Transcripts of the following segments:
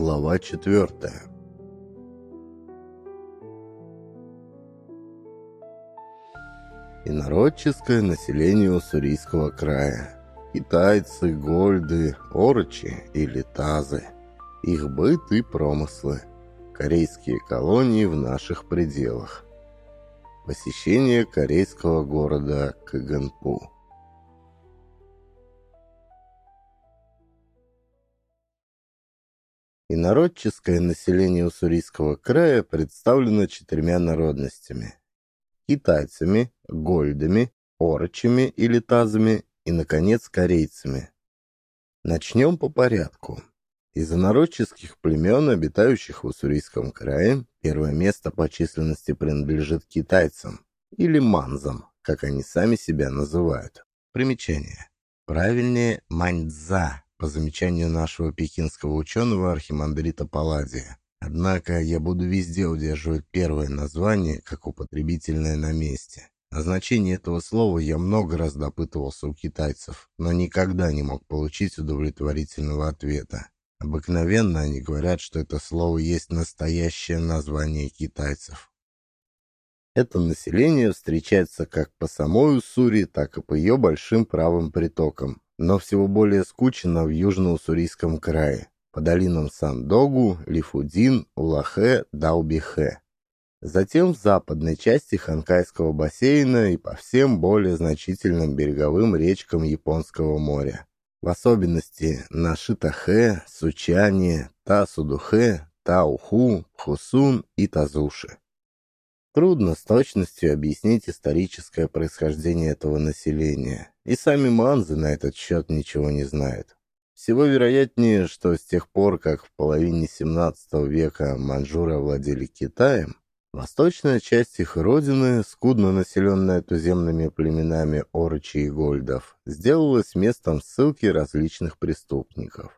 Глава четвертая Инородческое население Уссурийского края. Китайцы, гольды, орочи или тазы. Их быт и промыслы. Корейские колонии в наших пределах. Посещение корейского города Каганпу. Инородческое население Уссурийского края представлено четырьмя народностями. Китайцами, гольдами, орочами или тазами и, наконец, корейцами. Начнем по порядку. Из инородческих племен, обитающих в Уссурийском крае, первое место по численности принадлежит китайцам, или манзам, как они сами себя называют. Примечание. Правильнее маньцза, по замечанию нашего пекинского ученого архимандрита Палладия. Однако я буду везде удерживать первое название, как употребительное на месте. О значении этого слова я много раз допытывался у китайцев, но никогда не мог получить удовлетворительного ответа. Обыкновенно они говорят, что это слово есть настоящее название китайцев. Это население встречается как по самой Уссури, так и по ее большим правым притокам, но всего более скучно в Южно-Уссурийском крае, по долинам Сандогу, Лифудин, Улахе, Даубихе. Затем в западной части Ханкайского бассейна и по всем более значительным береговым речкам Японского моря. В особенности на Шитахе, Сучане, Тасудухе, Тауху, Хусун и Тазуши. Трудно с точностью объяснить историческое происхождение этого населения, и сами манзы на этот счет ничего не знают. Всего вероятнее, что с тех пор, как в половине 17 века маньчжуры овладели Китаем, восточная часть их родины, скудно населенная туземными племенами орочи и гольдов, сделалась местом ссылки различных преступников.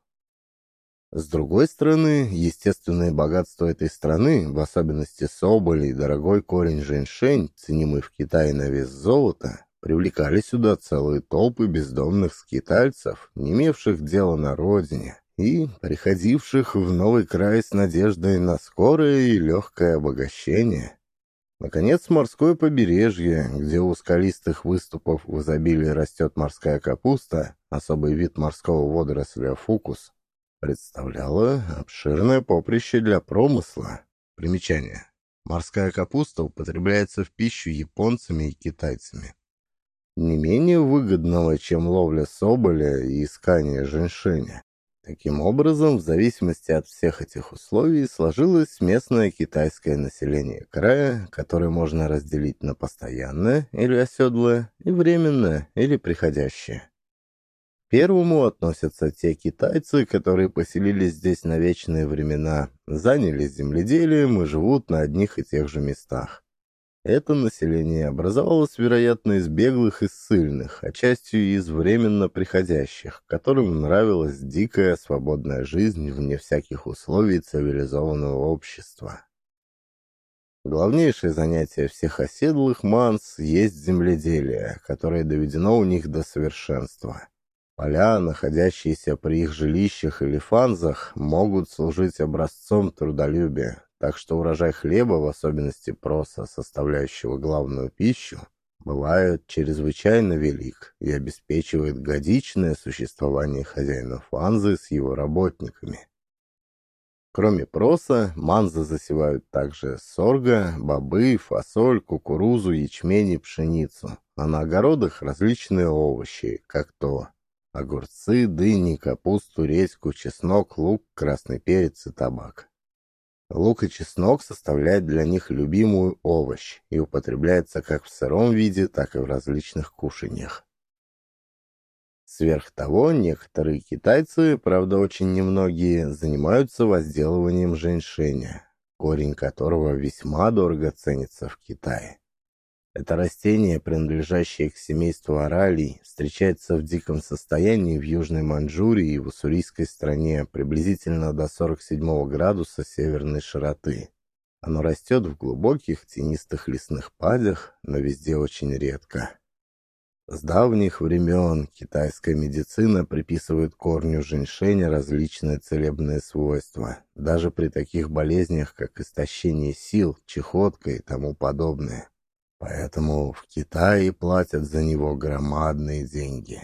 С другой стороны, естественные богатства этой страны, в особенности соболи и дорогой корень женьшень, ценимый в Китае на вес золота, привлекали сюда целые толпы бездомных скитальцев, не имевших дела на родине, и приходивших в новый край с надеждой на скорое и легкое обогащение. Наконец, морское побережье, где у скалистых выступов в изобилии растет морская капуста, особый вид морского водоросля фукус, представляла обширное поприще для промысла. Примечание. Морская капуста употребляется в пищу японцами и китайцами. Не менее выгодного, чем ловля соболя и искание женьшеня. Таким образом, в зависимости от всех этих условий, сложилось местное китайское население края, которое можно разделить на постоянное или оседлое, и временное или приходящее первому относятся те китайцы, которые поселились здесь на вечные времена, занялись земледелием и живут на одних и тех же местах. Это население образовалось, вероятно, из беглых и ссыльных, а частью из временно приходящих, которым нравилась дикая свободная жизнь вне всяких условий цивилизованного общества. Главнейшее занятие всех оседлых манс есть земледелие, которое доведено у них до совершенства. Поля, находящиеся при их жилищах или фанзах, могут служить образцом трудолюбия, так что урожай хлеба, в особенности проса, составляющего главную пищу, бывает чрезвычайно велик и обеспечивает годичное существование хозяина фанзы с его работниками. Кроме проса, манзы засевают также сорго, бобы, фасоль, кукурузу, ячмень и пшеницу, а на огородах различные овощи, как то огурцы, дыни, капусту, редьку, чеснок, лук, красный перец и табак. Лук и чеснок составляют для них любимую овощ и употребляется как в сыром виде, так и в различных кушаньях. Сверх того, некоторые китайцы, правда очень немногие, занимаются возделыванием женьшеня, корень которого весьма дорого ценится в Китае. Это растение, принадлежащее к семейству оралий, встречается в диком состоянии в Южной Маньчжурии и в уссурийской стране приблизительно до 47 градуса северной широты. Оно растет в глубоких тенистых лесных падях, но везде очень редко. С давних времен китайская медицина приписывает корню женьшеня различные целебные свойства, даже при таких болезнях, как истощение сил, чехотка и тому подобное. Поэтому в Китае платят за него громадные деньги.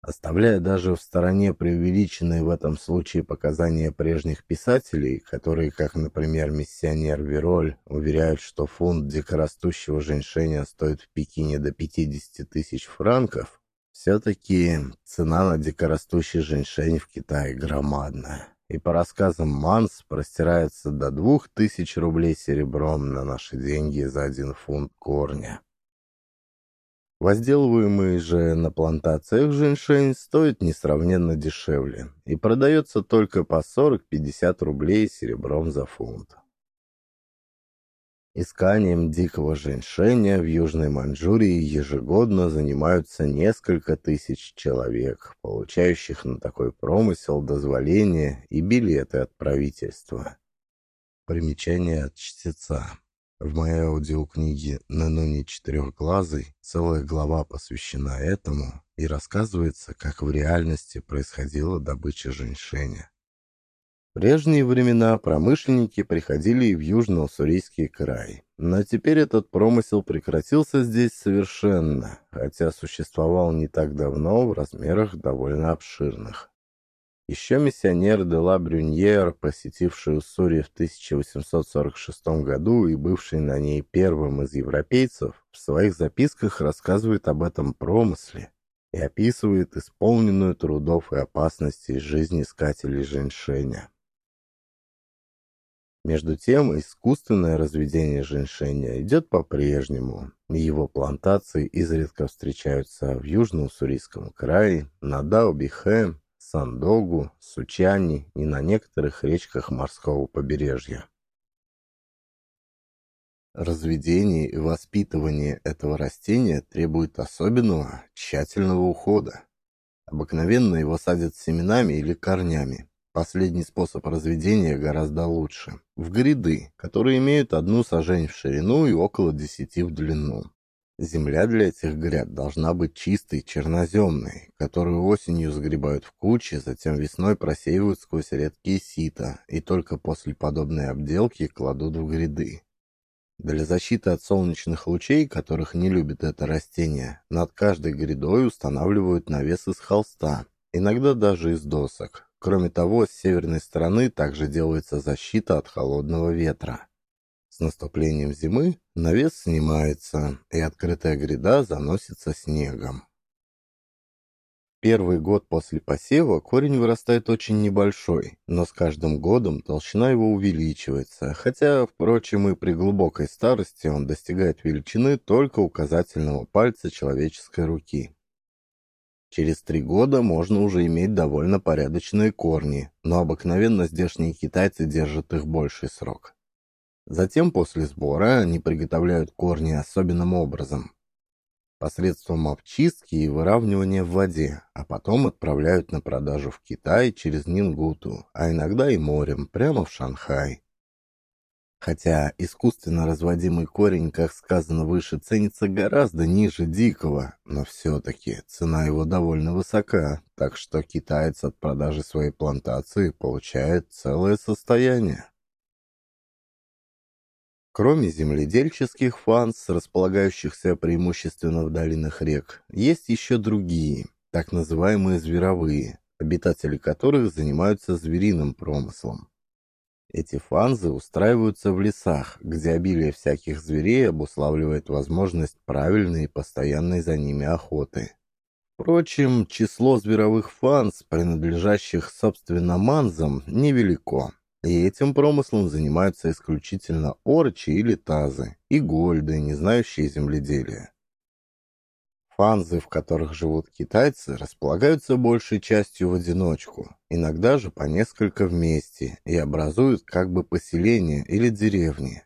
Оставляя даже в стороне преувеличенные в этом случае показания прежних писателей, которые, как, например, миссионер Вероль, уверяют, что фунт дикорастущего женьшеня стоит в Пекине до 50 тысяч франков, все-таки цена на дикорастущий женьшень в Китае громадная. И по рассказам Манс простирается до двух тысяч рублей серебром на наши деньги за один фунт корня. Возделываемый же на плантациях женьшень стоит несравненно дешевле и продается только по 40-50 рублей серебром за фунт. Исканием дикого женьшеня в Южной Маньчжурии ежегодно занимаются несколько тысяч человек, получающих на такой промысел дозволения и билеты от правительства. Примечание от чтеца. В моей аудиокниге «Накануне четырехглазый» целая глава посвящена этому и рассказывается, как в реальности происходила добыча женьшеня. Прежние времена промышленники приходили в Южно-Уссурийский край, но теперь этот промысел прекратился здесь совершенно, хотя существовал не так давно в размерах довольно обширных. Еще миссионер де ла Брюньер, посетивший Уссури в 1846 году и бывший на ней первым из европейцев, в своих записках рассказывает об этом промысле и описывает исполненную трудов и опасностей жизнь искателей женьшеня. Между тем, искусственное разведение женьшеня идет по-прежнему, его плантации изредка встречаются в Южно-Уссурийском крае, на Дао-Бихе, Сандогу, Сучани и на некоторых речках морского побережья. Разведение и воспитывание этого растения требует особенного, тщательного ухода. Обыкновенно его садят семенами или корнями. Последний способ разведения гораздо лучше. В гряды, которые имеют одну сажень в ширину и около десяти в длину. Земля для этих гряд должна быть чистой, черноземной, которую осенью сгребают в кучи, затем весной просеивают сквозь редкие сито и только после подобной обделки кладут в гряды. Для защиты от солнечных лучей, которых не любит это растение, над каждой грядой устанавливают навес из холста, иногда даже из досок. Кроме того, с северной стороны также делается защита от холодного ветра. С наступлением зимы навес снимается, и открытая гряда заносится снегом. Первый год после посева корень вырастает очень небольшой, но с каждым годом толщина его увеличивается, хотя, впрочем, и при глубокой старости он достигает величины только указательного пальца человеческой руки. Через три года можно уже иметь довольно порядочные корни, но обыкновенно здешние китайцы держат их больший срок. Затем после сбора они приготовляют корни особенным образом. Посредством обчистки и выравнивания в воде, а потом отправляют на продажу в Китай через Нингуту, а иногда и морем, прямо в Шанхай. Хотя искусственно разводимый корень, как сказано выше, ценится гораздо ниже дикого, но все-таки цена его довольно высока, так что китаец от продажи своей плантации получает целое состояние. Кроме земледельческих фанс, располагающихся преимущественно в долинах рек, есть еще другие, так называемые зверовые, обитатели которых занимаются звериным промыслом. Эти фанзы устраиваются в лесах, где обилие всяких зверей обуславливает возможность правильной и постоянной за ними охоты. Впрочем, число зверовых фанз, принадлежащих собственно манзам, невелико. И этим промыслом занимаются исключительно орчи или тазы, и гольды, не знающие земледелия. Фанзы, в которых живут китайцы, располагаются большей частью в одиночку, иногда же по несколько вместе, и образуют как бы поселения или деревни.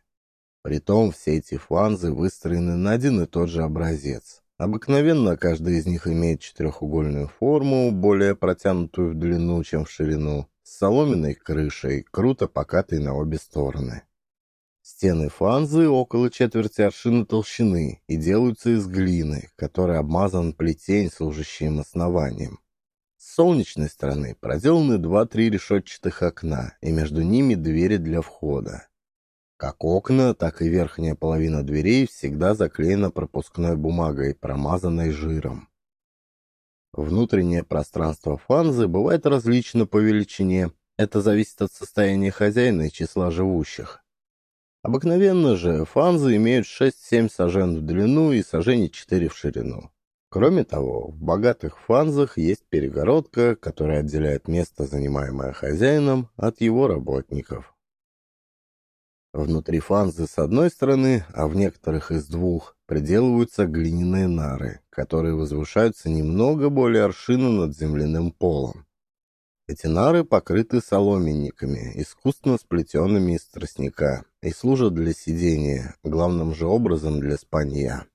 Притом все эти фанзы выстроены на один и тот же образец. Обыкновенно каждый из них имеет четырехугольную форму, более протянутую в длину, чем в ширину, с соломенной крышей, круто покатой на обе стороны. Стены фанзы около четверти аршины толщины и делаются из глины, которой обмазан плетень, служащий им основанием. С солнечной стороны проделаны два-три решетчатых окна, и между ними двери для входа. Как окна, так и верхняя половина дверей всегда заклеена пропускной бумагой, промазанной жиром. Внутреннее пространство фанзы бывает различно по величине. Это зависит от состояния хозяина и числа живущих. Обыкновенно же фанзы имеют 6-7 сажен в длину и сажений 4 в ширину. Кроме того, в богатых фанзах есть перегородка, которая отделяет место, занимаемое хозяином, от его работников. Внутри фанзы с одной стороны, а в некоторых из двух, приделываются глиняные нары, которые возвышаются немного более аршина над земляным полом. Эти нары покрыты соломенниками, искусственно сплетенными из тростника, и служат для сидения, главным же образом для спанья.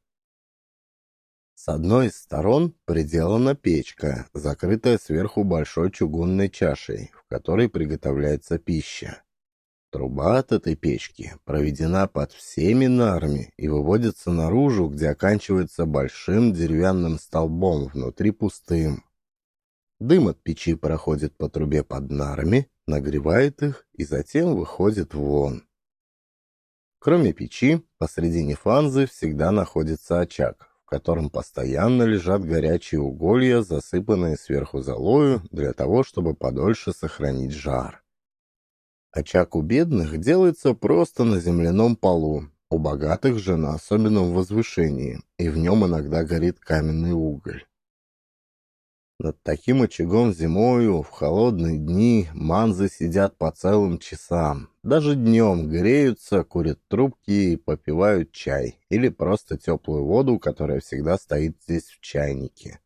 С одной из сторон приделана печка, закрытая сверху большой чугунной чашей, в которой приготовляется пища. Труба от этой печки проведена под всеми нарами и выводится наружу, где оканчивается большим деревянным столбом, внутри пустым. Дым от печи проходит по трубе под нарами, нагревает их и затем выходит вон. Кроме печи, посредине фанзы всегда находится очаг, в котором постоянно лежат горячие уголья, засыпанные сверху золою, для того, чтобы подольше сохранить жар. Очаг у бедных делается просто на земляном полу, у богатых же на особенном возвышении, и в нем иногда горит каменный уголь. Над таким очагом зимою в холодные дни манзы сидят по целым часам. Даже днем греются, курят трубки и попивают чай. Или просто теплую воду, которая всегда стоит здесь в чайнике.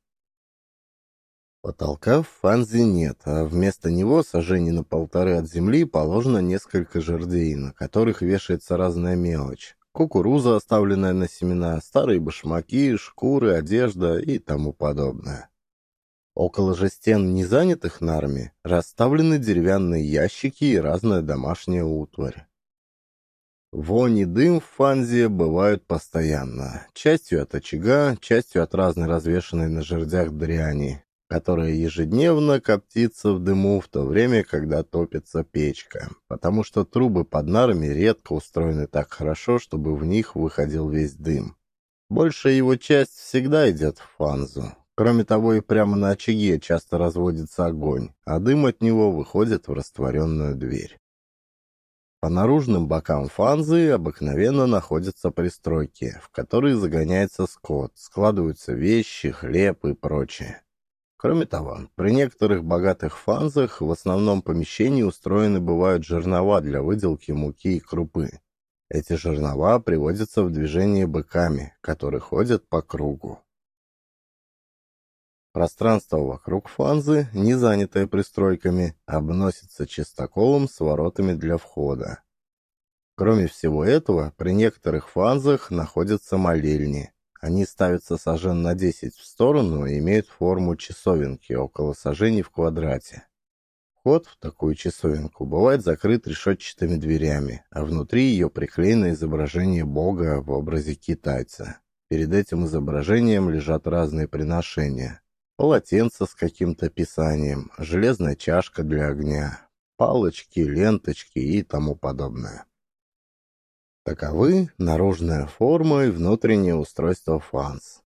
Потолка в фанзе нет, а вместо него сожжение на полторы от земли положено несколько жердей, на которых вешается разная мелочь. Кукуруза, оставленная на семена, старые башмаки, шкуры, одежда и тому подобное. Около же стен, не занятых нарами, расставлены деревянные ящики и разная домашняя утварь. Вонь и дым в фанзе бывают постоянно, частью от очага, частью от разной развешанной на жердях дряни, которая ежедневно коптится в дыму в то время, когда топится печка, потому что трубы под нарами редко устроены так хорошо, чтобы в них выходил весь дым. Большая его часть всегда идет в фанзу. Кроме того, и прямо на очаге часто разводится огонь, а дым от него выходит в растворенную дверь. По наружным бокам фанзы обыкновенно находятся пристройки, в которые загоняется скот, складываются вещи, хлеб и прочее. Кроме того, при некоторых богатых фанзах в основном помещении устроены бывают жернова для выделки муки и крупы. Эти жернова приводятся в движение быками, которые ходят по кругу. Пространство вокруг фанзы, не занятое пристройками, обносится чистоколом с воротами для входа. Кроме всего этого, при некоторых фанзах находятся молельни, они ставятся сажен на 10 в сторону и имеют форму часовенки около сажений в квадрате. Вход в такую часовенку бывает закрыт решетчатыми дверями, а внутри ее приклеено изображение бога в образе китайца. Перед этим изображением лежат разные приношения. Полотенце с каким-то писанием, железная чашка для огня, палочки, ленточки и тому подобное. Таковы наружная форма и внутреннее устройство фанс.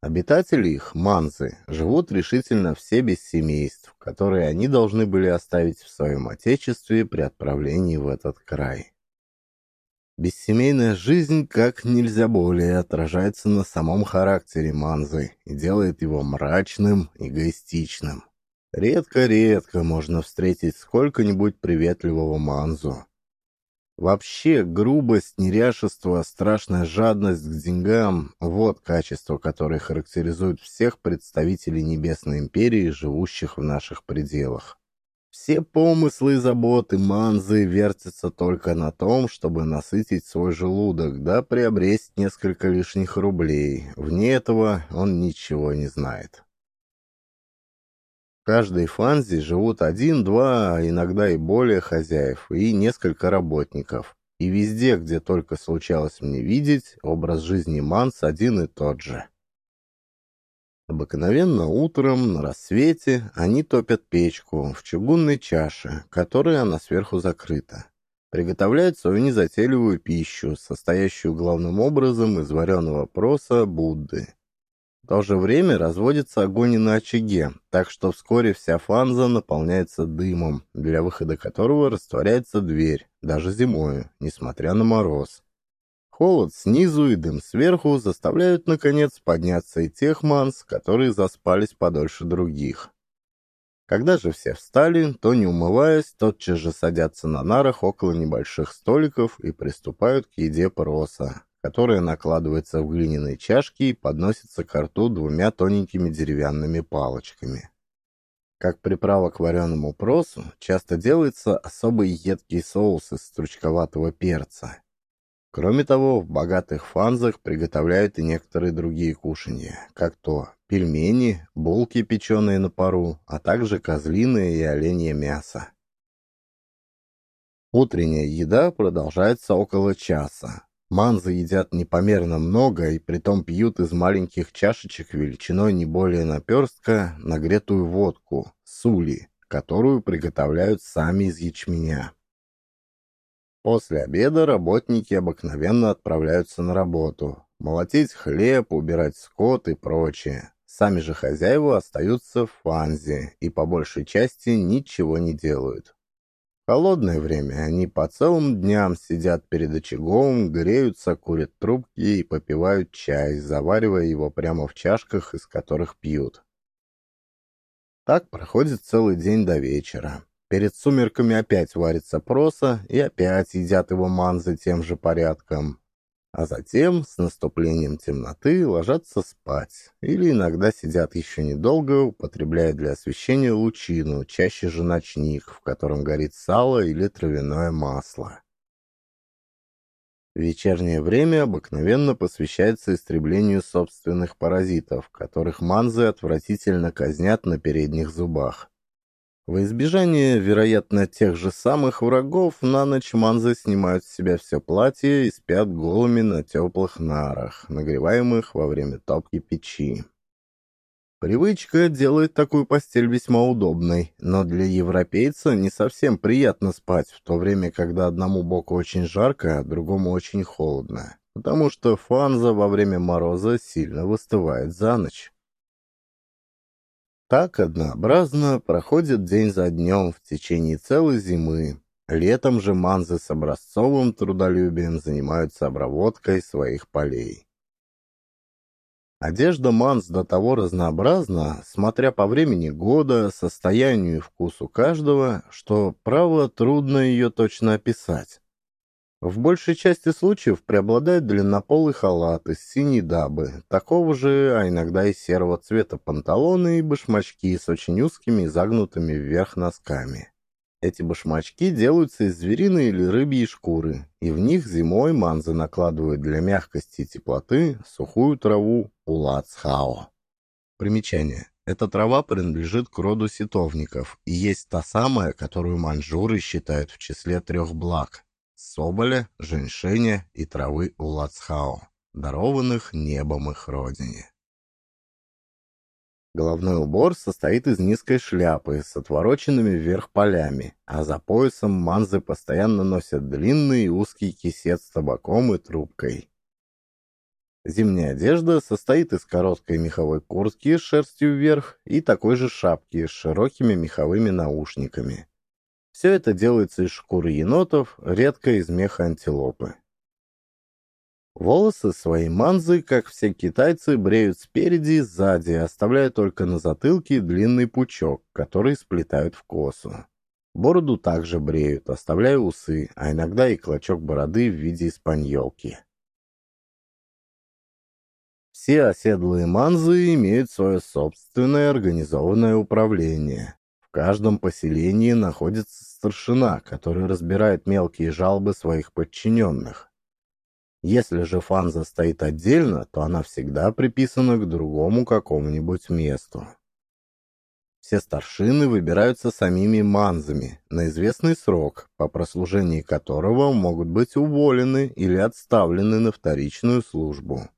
Обитатели их, манзы, живут решительно все без семейств, которые они должны были оставить в своем отечестве при отправлении в этот край. Бессемейная жизнь как нельзя более отражается на самом характере манзы и делает его мрачным, эгоистичным. Редко-редко можно встретить сколько-нибудь приветливого манзу, Вообще, грубость, неряшество, страшная жадность к деньгам – вот качества, которые характеризуют всех представителей Небесной Империи, живущих в наших пределах. Все помыслы и заботы Манзы вертятся только на том, чтобы насытить свой желудок, да приобрести несколько лишних рублей. Вне этого он ничего не знает каждой фанзе живут один, два, иногда и более хозяев и несколько работников. и везде, где только случалось мне видеть, образ жизни Манс один и тот же. Обыкновенно утром на рассвете они топят печку в чугунной чаше, которой она сверху закрыта. Приготовляют свою незатейливую пищу, состоящую главным образом из вареного проса Будды. В то же время разводится огонь на очаге, так что вскоре вся фанза наполняется дымом, для выхода которого растворяется дверь, даже зимою, несмотря на мороз. Холод снизу и дым сверху заставляют, наконец, подняться и тех манс, которые заспались подольше других. Когда же все встали, то, не умываясь, тотчас же садятся на нарах около небольших столиков и приступают к еде проса, которая накладывается в глиняные чашки и подносится к рту двумя тоненькими деревянными палочками. Как приправа к вареному просу часто делается особый едкий соус из стручковатого перца. Кроме того, в богатых фанзах приготовляют и некоторые другие кушанья, как то пельмени, булки, печеные на пару, а также козлиное и оленье мясо. Утренняя еда продолжается около часа. Манзы едят непомерно много и притом пьют из маленьких чашечек величиной не более наперстка нагретую водку, сули, которую приготовляют сами из ячменя. После обеда работники обыкновенно отправляются на работу. Молотить хлеб, убирать скот и прочее. Сами же хозяева остаются в фанзе и по большей части ничего не делают. В холодное время они по целым дням сидят перед очагом, греются, курят трубки и попивают чай, заваривая его прямо в чашках, из которых пьют. Так проходит целый день до вечера. Перед сумерками опять варится проса, и опять едят его манзы тем же порядком. А затем, с наступлением темноты, ложатся спать. Или иногда сидят еще недолго, употребляя для освещения лучину, чаще же ночник, в котором горит сало или травяное масло. Вечернее время обыкновенно посвящается истреблению собственных паразитов, которых манзы отвратительно казнят на передних зубах. Во избежание, вероятно, тех же самых врагов, на ночь манзы снимают с себя все платье и спят голыми на теплых нарах, нагреваемых во время топки печи. Привычка делает такую постель весьма удобной, но для европейца не совсем приятно спать, в то время, когда одному боку очень жарко, а другому очень холодно, потому что фанза во время мороза сильно выстывает за ночь. Так однообразно проходит день за днем в течение целой зимы. Летом же манзы с образцовым трудолюбием занимаются обработкой своих полей. Одежда манз до того разнообразна, смотря по времени года, состоянию и вкусу каждого, что, право, трудно ее точно описать. В большей части случаев преобладает длиннополый халат из синей дабы, такого же, а иногда и серого цвета панталоны и башмачки с очень узкими и загнутыми вверх носками. Эти башмачки делаются из звериной или рыбьей шкуры, и в них зимой манзы накладывают для мягкости и теплоты сухую траву улацхао. Примечание. Эта трава принадлежит к роду ситовников и есть та самая, которую манжуры считают в числе трех благ соболя, женьшеня и травы улацхао, дарованных небом их родине. Головной убор состоит из низкой шляпы с отвороченными вверх полями, а за поясом манзы постоянно носят длинный и узкий кисет с табаком и трубкой. Зимняя одежда состоит из короткой меховой куртки с шерстью вверх и такой же шапки с широкими меховыми наушниками. Все это делается из шкуры енотов, редко из меха антилопы. Волосы своей манзы, как все китайцы, бреют спереди и сзади, оставляя только на затылке длинный пучок, который сплетают в косу. Бороду также бреют, оставляя усы, а иногда и клочок бороды в виде испаньолки. Все оседлые манзы имеют свое собственное организованное управление. В каждом поселении находится старшина, который разбирает мелкие жалобы своих подчиненных. Если же фанза стоит отдельно, то она всегда приписана к другому какому-нибудь месту. Все старшины выбираются самими манзами на известный срок, по прослужении которого могут быть уволены или отставлены на вторичную службу.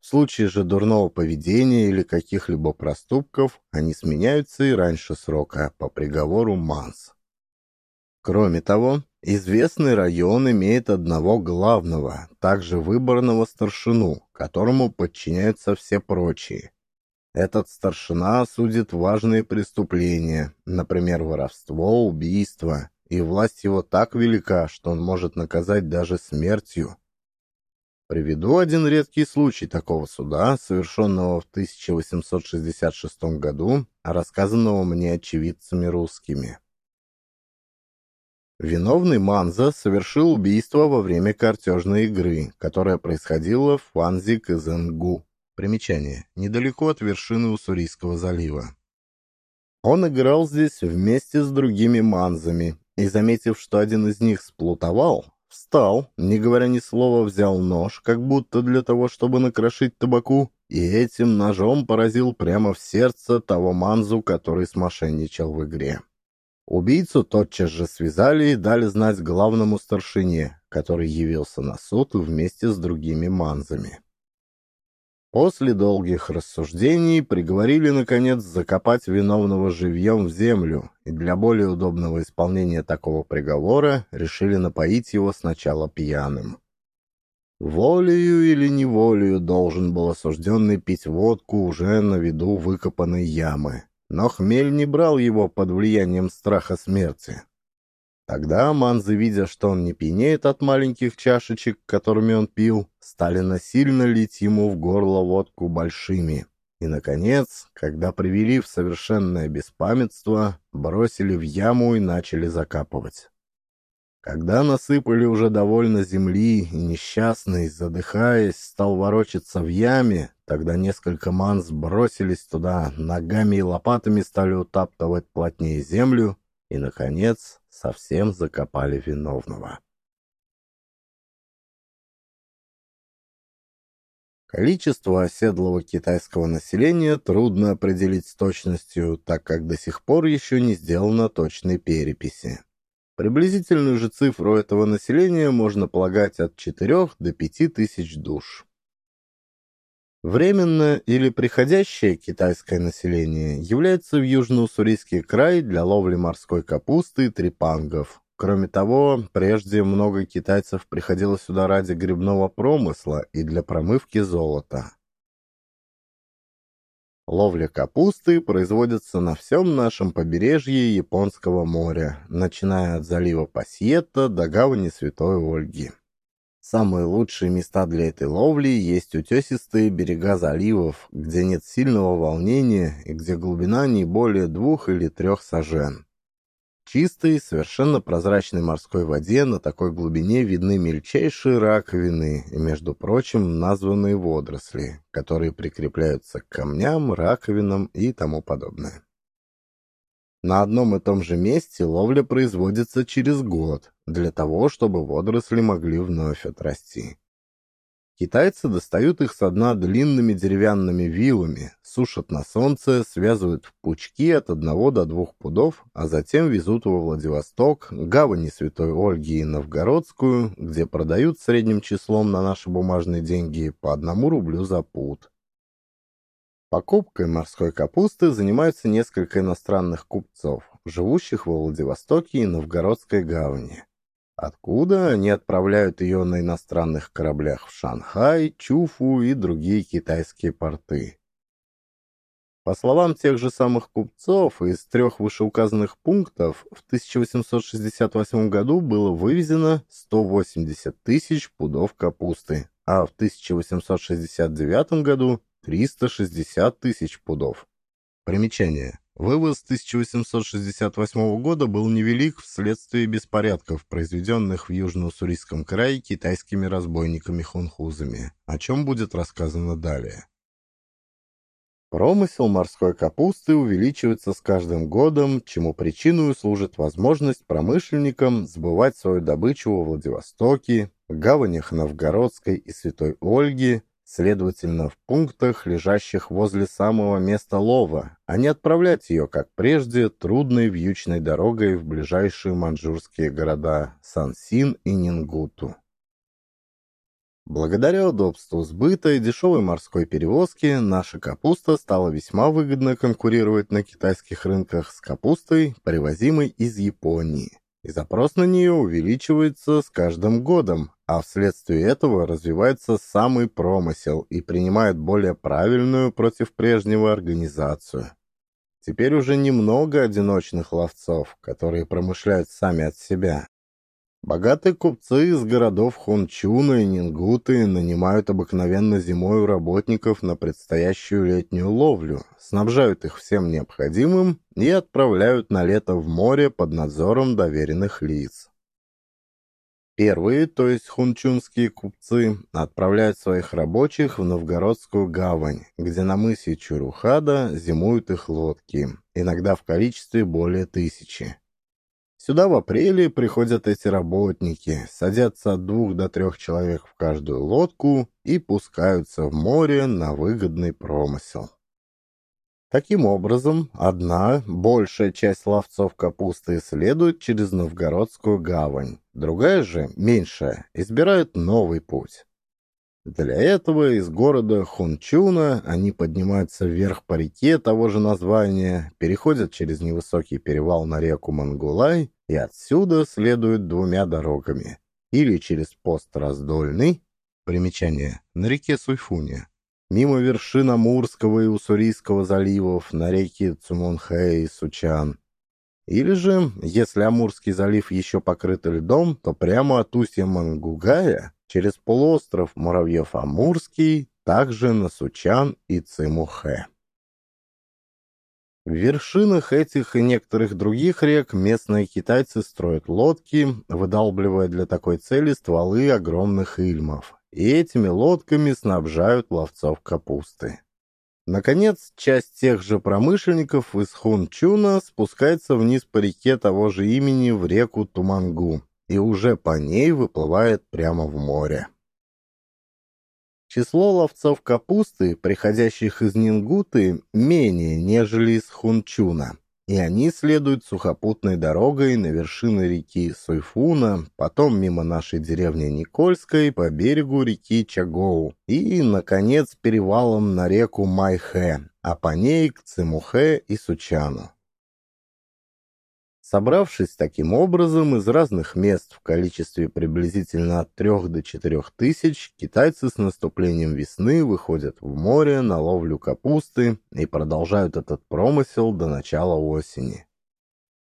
В случае же дурного поведения или каких-либо проступков они сменяются и раньше срока по приговору манс. Кроме того, известный район имеет одного главного, также выборного старшину, которому подчиняются все прочие. Этот старшина судит важные преступления, например, воровство, убийство, и власть его так велика, что он может наказать даже смертью. Приведу один редкий случай такого суда, совершенного в 1866 году, рассказанного мне очевидцами русскими. Виновный Манза совершил убийство во время картежной игры, которая происходила в Фанзи-Кызенгу. Примечание. Недалеко от вершины Уссурийского залива. Он играл здесь вместе с другими манзами, и, заметив, что один из них сплутовал, встал, не говоря ни слова, взял нож, как будто для того, чтобы накрошить табаку, и этим ножом поразил прямо в сердце того манзу, который смошенничал в игре. Убийцу тотчас же связали и дали знать главному старшине, который явился на суд вместе с другими манзами. После долгих рассуждений приговорили, наконец, закопать виновного живьем в землю, и для более удобного исполнения такого приговора решили напоить его сначала пьяным. Волею или неволею должен был осужденный пить водку уже на виду выкопанной ямы, но хмель не брал его под влиянием страха смерти. Тогда манзы, видя, что он не пьянеет от маленьких чашечек, которыми он пил, стали насильно лить ему в горло водку большими. И, наконец, когда привели в совершенное беспамятство, бросили в яму и начали закапывать. Когда насыпали уже довольно земли, и несчастный, задыхаясь, стал ворочаться в яме, тогда несколько манз бросились туда, ногами и лопатами стали утаптывать плотнее землю, и, наконец, совсем закопали виновного. Количество оседлого китайского населения трудно определить с точностью, так как до сих пор еще не сделано точной переписи. Приблизительную же цифру этого населения можно полагать от 4 до 5 тысяч душ. Временное или приходящее китайское население является в Южно-Уссурийский край для ловли морской капусты и трепангов. Кроме того, прежде много китайцев приходило сюда ради грибного промысла и для промывки золота. Ловля капусты производится на всем нашем побережье Японского моря, начиная от залива Пасьетта до гавани Святой Ольги. Самые лучшие места для этой ловли есть утесистые берега заливов, где нет сильного волнения и где глубина не более двух или трех сажен. Чистой, совершенно прозрачной морской воде на такой глубине видны мельчайшие раковины и, между прочим, названные водоросли, которые прикрепляются к камням, раковинам и тому подобное. На одном и том же месте ловля производится через год, для того, чтобы водоросли могли вновь отрасти. Китайцы достают их со дна длинными деревянными вилами, сушат на солнце, связывают в пучки от одного до двух пудов, а затем везут во Владивосток, гавани Святой Ольги и Новгородскую, где продают средним числом на наши бумажные деньги по одному рублю за пуд. Покупкой морской капусты занимаются несколько иностранных купцов, живущих во Владивостоке и Новгородской гавани. Откуда они отправляют ее на иностранных кораблях в Шанхай, Чуфу и другие китайские порты. По словам тех же самых купцов, из трех вышеуказанных пунктов в 1868 году было вывезено 180 тысяч пудов капусты, а в 1869 году 360 тысяч пудов. Примечание. Вывоз 1868 года был невелик вследствие беспорядков, произведенных в Южно-Уссурийском крае китайскими разбойниками-хунхузами, о чем будет рассказано далее. Промысел морской капусты увеличивается с каждым годом, чему причиной служит возможность промышленникам сбывать свою добычу во Владивостоке, гаванях Новгородской и Святой Ольги, следовательно, в пунктах, лежащих возле самого места лова, а не отправлять ее, как прежде, трудной вьючной дорогой в ближайшие маньчжурские города Сансин и Нингуту. Благодаря удобству сбыта и дешевой морской перевозки наша капуста стала весьма выгодно конкурировать на китайских рынках с капустой, привозимой из Японии. И запрос на нее увеличивается с каждым годом, а вследствие этого развивается самый промысел и принимает более правильную против прежнего организацию. Теперь уже немного одиночных ловцов, которые промышляют сами от себя, Богатые купцы из городов Хунчуна и Нингуты нанимают обыкновенно зимою работников на предстоящую летнюю ловлю, снабжают их всем необходимым и отправляют на лето в море под надзором доверенных лиц. Первые, то есть хунчунские купцы, отправляют своих рабочих в Новгородскую гавань, где на мысе Чурухада зимуют их лодки, иногда в количестве более тысячи. Сюда в апреле приходят эти работники, садятся от двух до трех человек в каждую лодку и пускаются в море на выгодный промысел. Таким образом, одна, большая часть ловцов капусты следует через Новгородскую гавань, другая же, меньшая, избирает новый путь. Для этого из города Хунчуна они поднимаются вверх по реке того же названия, переходят через невысокий перевал на реку Мангулай и отсюда следуют двумя дорогами. Или через пост Раздольный, примечание, на реке Суйфуне, мимо вершин Амурского и Уссурийского заливов на реке Цумунхэ и Сучан. Или же, если Амурский залив еще покрыт льдом, то прямо от устья Мангугая через полуостров Муравьев-Амурский, также на Сучан и Цимухэ. В вершинах этих и некоторых других рек местные китайцы строят лодки, выдалбливая для такой цели стволы огромных ильмов, и этими лодками снабжают ловцов капусты. Наконец, часть тех же промышленников из Хунчуна спускается вниз по реке того же имени в реку Тумангу, и уже по ней выплывает прямо в море. Число ловцов капусты, приходящих из Нингуты, менее, нежели из Хунчуна, и они следуют сухопутной дорогой на вершины реки Сойфуна, потом мимо нашей деревни Никольской по берегу реки Чагоу и, наконец, перевалом на реку Майхэ, а по ней к Цимухэ и Сучану. Собравшись таким образом из разных мест в количестве приблизительно от 3 до 4 тысяч, китайцы с наступлением весны выходят в море на ловлю капусты и продолжают этот промысел до начала осени.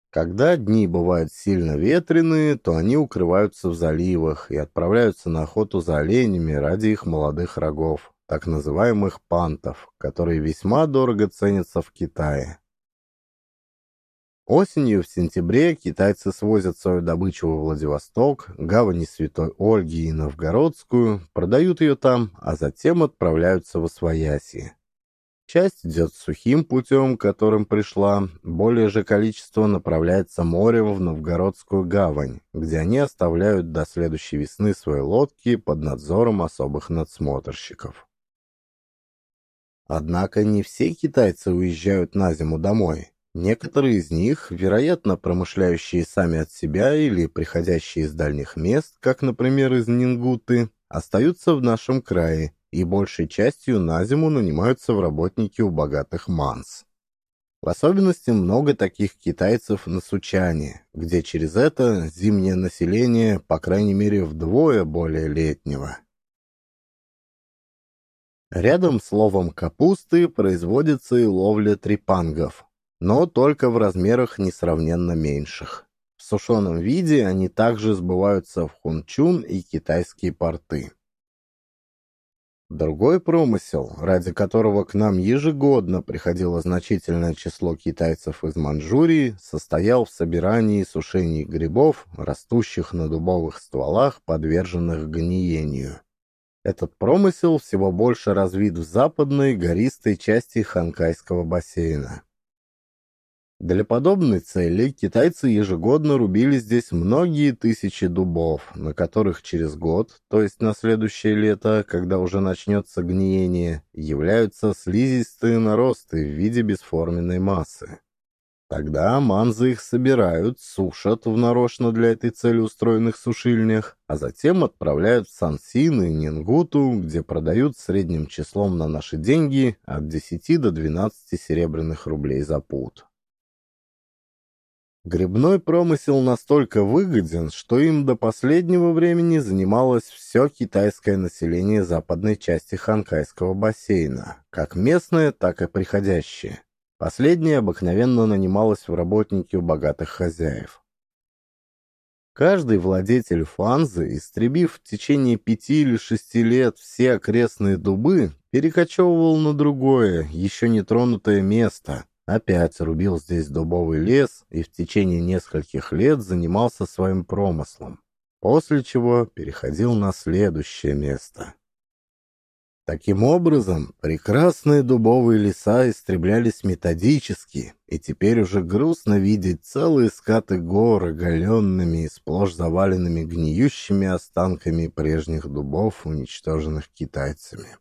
Когда дни бывают сильно ветреные, то они укрываются в заливах и отправляются на охоту за оленями ради их молодых рогов, так называемых пантов, которые весьма дорого ценятся в Китае. Осенью в сентябре китайцы свозят свою добычу во Владивосток, гавани Святой Ольги и Новгородскую, продают ее там, а затем отправляются в Освояси. Часть идет сухим путем, которым пришла, более же количество направляется морем в Новгородскую гавань, где они оставляют до следующей весны свои лодки под надзором особых надсмотрщиков. Однако не все китайцы уезжают на зиму домой. Некоторые из них, вероятно, промышляющие сами от себя или приходящие из дальних мест, как, например, из Нингуты, остаются в нашем крае и большей частью на зиму нанимаются в работники у богатых манс. В особенности много таких китайцев на Сучане, где через это зимнее население, по крайней мере, вдвое более летнего. Рядом с ловом капусты производится и ловля трепангов, но только в размерах несравненно меньших. В сушеном виде они также сбываются в Хунчун и китайские порты. Другой промысел, ради которого к нам ежегодно приходило значительное число китайцев из Манчжурии, состоял в собирании и сушении грибов, растущих на дубовых стволах, подверженных гниению. Этот промысел всего больше развит в западной гористой части Ханкайского бассейна. Для подобной цели китайцы ежегодно рубили здесь многие тысячи дубов, на которых через год, то есть на следующее лето, когда уже начнется гниение, являются слизистые наросты в виде бесформенной массы. Тогда манзы их собирают, сушат в нарочно для этой цели устроенных сушильнях, а затем отправляют в Сансин и Нингуту, где продают средним числом на наши деньги от 10 до 12 серебряных рублей за пуд. Грибной промысел настолько выгоден, что им до последнего времени занималось все китайское население западной части Ханкайского бассейна, как местное, так и приходящее. Последнее обыкновенно нанималось в работники у богатых хозяев. Каждый владетель фанзы, истребив в течение пяти или шести лет все окрестные дубы, перекочевывал на другое, еще не тронутое место, Опять рубил здесь дубовый лес и в течение нескольких лет занимался своим промыслом, после чего переходил на следующее место. Таким образом, прекрасные дубовые леса истреблялись методически, и теперь уже грустно видеть целые скаты гор, оголенными и сплошь заваленными гниющими останками прежних дубов, уничтоженных китайцами.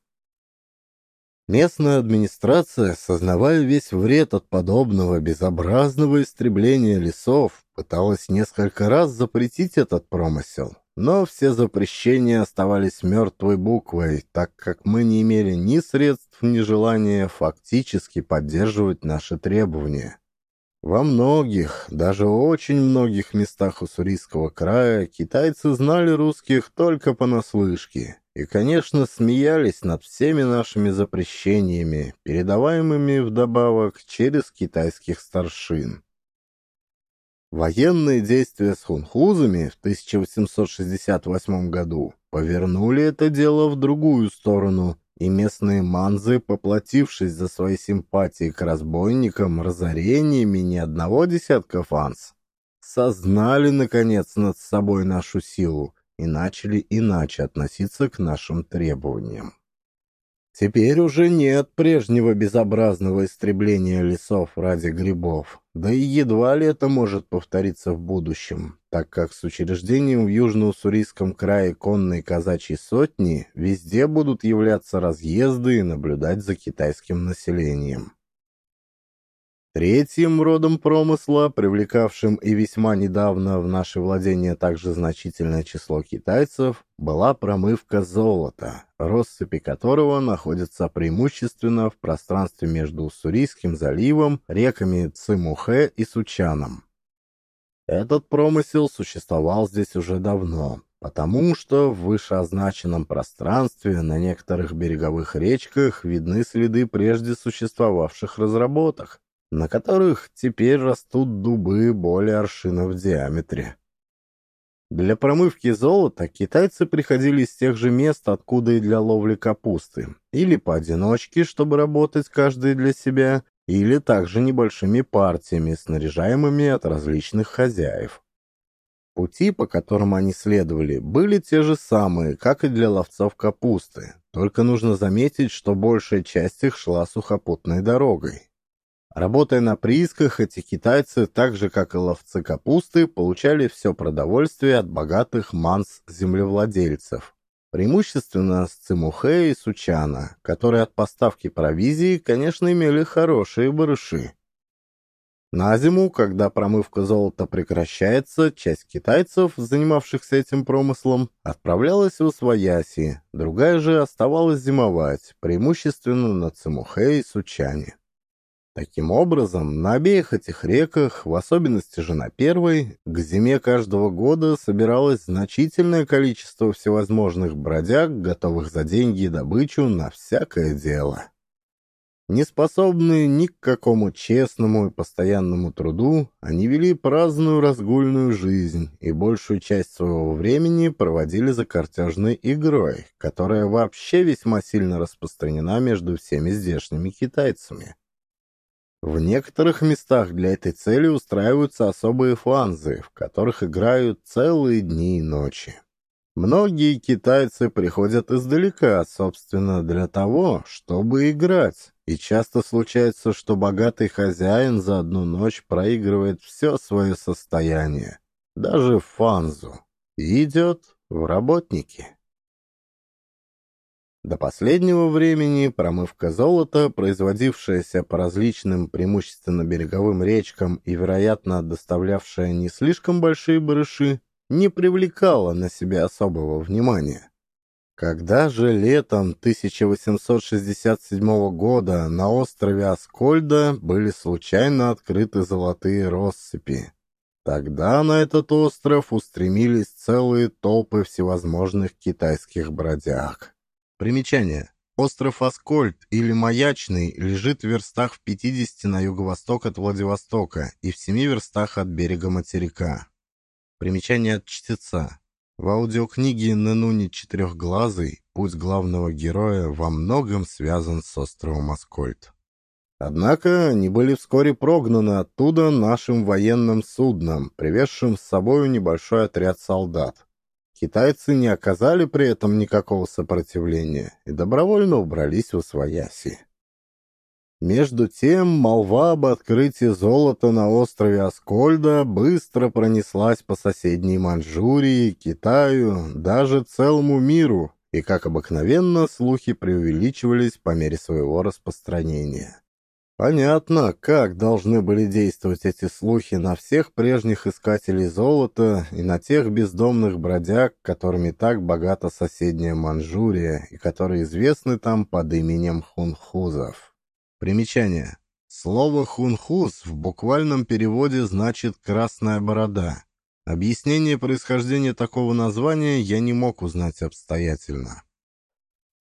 Местная администрация, сознавая весь вред от подобного безобразного истребления лесов, пыталась несколько раз запретить этот промысел. Но все запрещения оставались мертвой буквой, так как мы не имели ни средств, ни желания фактически поддерживать наши требования. Во многих, даже очень многих местах Уссурийского края китайцы знали русских только понаслышке и, конечно, смеялись над всеми нашими запрещениями, передаваемыми вдобавок через китайских старшин. Военные действия с хунхузами в 1868 году повернули это дело в другую сторону, и местные манзы, поплатившись за свои симпатии к разбойникам разорениями ни одного десятка фанс, сознали, наконец, над собой нашу силу и начали иначе относиться к нашим требованиям. Теперь уже нет прежнего безобразного истребления лесов ради грибов, да и едва ли это может повториться в будущем, так как с учреждением в Южно-Уссурийском крае конной казачьей сотни везде будут являться разъезды и наблюдать за китайским населением. Третьим родом промысла, привлекавшим и весьма недавно в наше владение также значительное число китайцев, была промывка золота, россыпи которого находятся преимущественно в пространстве между Уссурийским заливом, реками Цимухэ и Сучаном. Этот промысел существовал здесь уже давно, потому что в вышеозначенном пространстве на некоторых береговых речках видны следы прежде существовавших разработок, на которых теперь растут дубы более аршина в диаметре. Для промывки золота китайцы приходили из тех же мест, откуда и для ловли капусты, или поодиночке, чтобы работать каждый для себя, или также небольшими партиями, снаряжаемыми от различных хозяев. Пути, по которым они следовали, были те же самые, как и для ловцов капусты, только нужно заметить, что большая часть их шла сухопутной дорогой. Работая на приисках, эти китайцы, так же как и ловцы капусты, получали все продовольствие от богатых манс-землевладельцев, преимущественно с Цимухэ и Сучана, которые от поставки провизии, конечно, имели хорошие барыши. На зиму, когда промывка золота прекращается, часть китайцев, занимавшихся этим промыслом, отправлялась в Усвояси, другая же оставалась зимовать, преимущественно на Цимухэ и Сучане. Таким образом, на обеих этих реках, в особенности же на первой, к зиме каждого года собиралось значительное количество всевозможных бродяг, готовых за деньги и добычу на всякое дело. Неспособные ни к какому честному и постоянному труду, они вели праздную разгульную жизнь и большую часть своего времени проводили за картежной игрой, которая вообще весьма сильно распространена между всеми здешними китайцами. В некоторых местах для этой цели устраиваются особые фанзы, в которых играют целые дни и ночи. Многие китайцы приходят издалека, собственно, для того, чтобы играть, и часто случается, что богатый хозяин за одну ночь проигрывает все свое состояние, даже фанзу, и идет в работники. До последнего времени промывка золота, производившаяся по различным преимущественно береговым речкам и, вероятно, доставлявшая не слишком большие барыши, не привлекала на себя особого внимания. Когда же летом 1867 года на острове Аскольда были случайно открыты золотые россыпи, тогда на этот остров устремились целые толпы всевозможных китайских бродяг. Примечание. Остров Аскольд или Маячный лежит в верстах в 50 на юго-восток от Владивостока и в 7 верстах от берега материка. Примечание от чтеца. В аудиокниге «Нануни четырехглазый» путь главного героя во многом связан с островом Аскольд. Однако они были вскоре прогнаны оттуда нашим военным судном, привезшим с собой небольшой отряд солдат. Китайцы не оказали при этом никакого сопротивления и добровольно убрались в Освояси. Между тем, молва об открытии золота на острове Аскольда быстро пронеслась по соседней Манчжурии, Китаю, даже целому миру, и, как обыкновенно, слухи преувеличивались по мере своего распространения. Понятно, как должны были действовать эти слухи на всех прежних искателей золота и на тех бездомных бродяг, которыми так богата соседняя Манчжурия и которые известны там под именем хунхузов. Примечание. Слово «хунхуз» в буквальном переводе значит «красная борода». Объяснение происхождения такого названия я не мог узнать обстоятельно.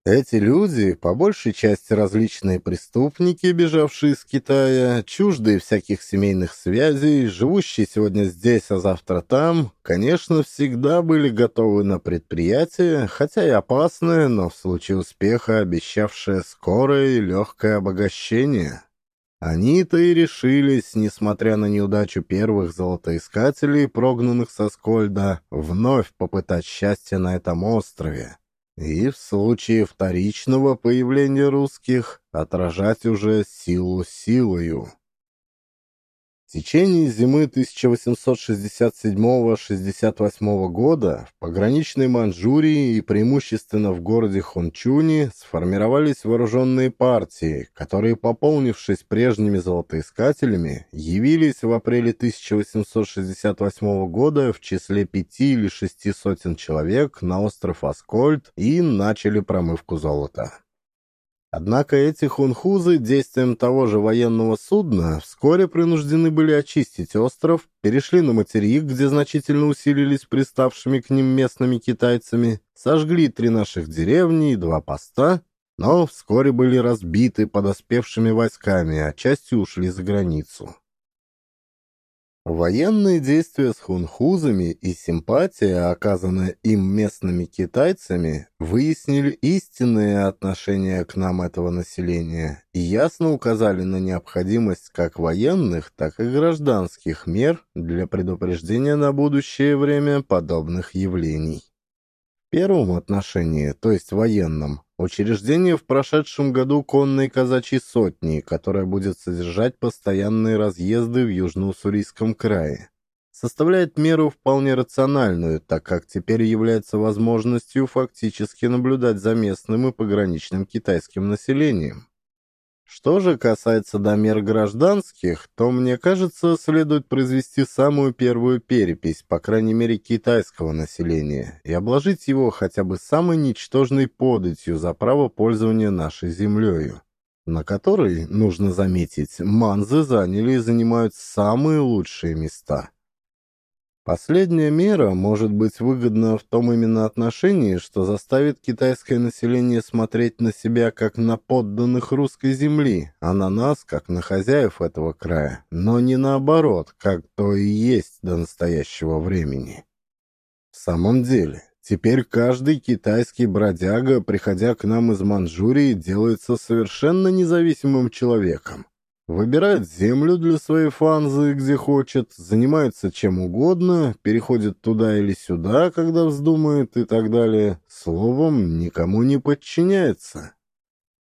Эти люди, по большей части различные преступники, бежавшие из Китая, чуждые всяких семейных связей, живущие сегодня здесь, а завтра там, конечно, всегда были готовы на предприятие, хотя и опасное, но в случае успеха обещавшее скорое и легкое обогащение. Они-то и решились, несмотря на неудачу первых золотоискателей, прогнанных со Скольда, вновь попытать счастье на этом острове и в случае вторичного появления русских отражать уже силу силою течение зимы 1867-68 года в пограничной Манчжурии и преимущественно в городе Хунчуни сформировались вооруженные партии, которые, пополнившись прежними золотоискателями, явились в апреле 1868 года в числе пяти или шести сотен человек на остров Аскольд и начали промывку золота. Однако эти хунхузы действием того же военного судна вскоре принуждены были очистить остров, перешли на материк, где значительно усилились приставшими к ним местными китайцами, сожгли три наших деревни и два поста, но вскоре были разбиты подоспевшими войсками, а частью ушли за границу. Военные действия с хунхузами и симпатия, оказанная им местными китайцами, выяснили истинное отношение к нам этого населения и ясно указали на необходимость как военных, так и гражданских мер для предупреждения на будущее время подобных явлений. В первом отношении, то есть военном, Учреждение в прошедшем году конной казачьей сотни, которая будет содержать постоянные разъезды в Южно-Уссурийском крае. Составляет меру вполне рациональную, так как теперь является возможностью фактически наблюдать за местным и пограничным китайским населением. Что же касается домер гражданских, то, мне кажется, следует произвести самую первую перепись, по крайней мере, китайского населения, и обложить его хотя бы самой ничтожной податью за право пользования нашей землею, на которой, нужно заметить, манзы заняли и занимают самые лучшие места. Последняя мера может быть выгодна в том именно отношении, что заставит китайское население смотреть на себя как на подданных русской земли, а на нас как на хозяев этого края, но не наоборот, как то и есть до настоящего времени. В самом деле, теперь каждый китайский бродяга, приходя к нам из Манчжурии, делается совершенно независимым человеком Выбирает землю для своей фанзы, где хочет, занимается чем угодно, переходит туда или сюда, когда вздумает и так далее. Словом, никому не подчиняется.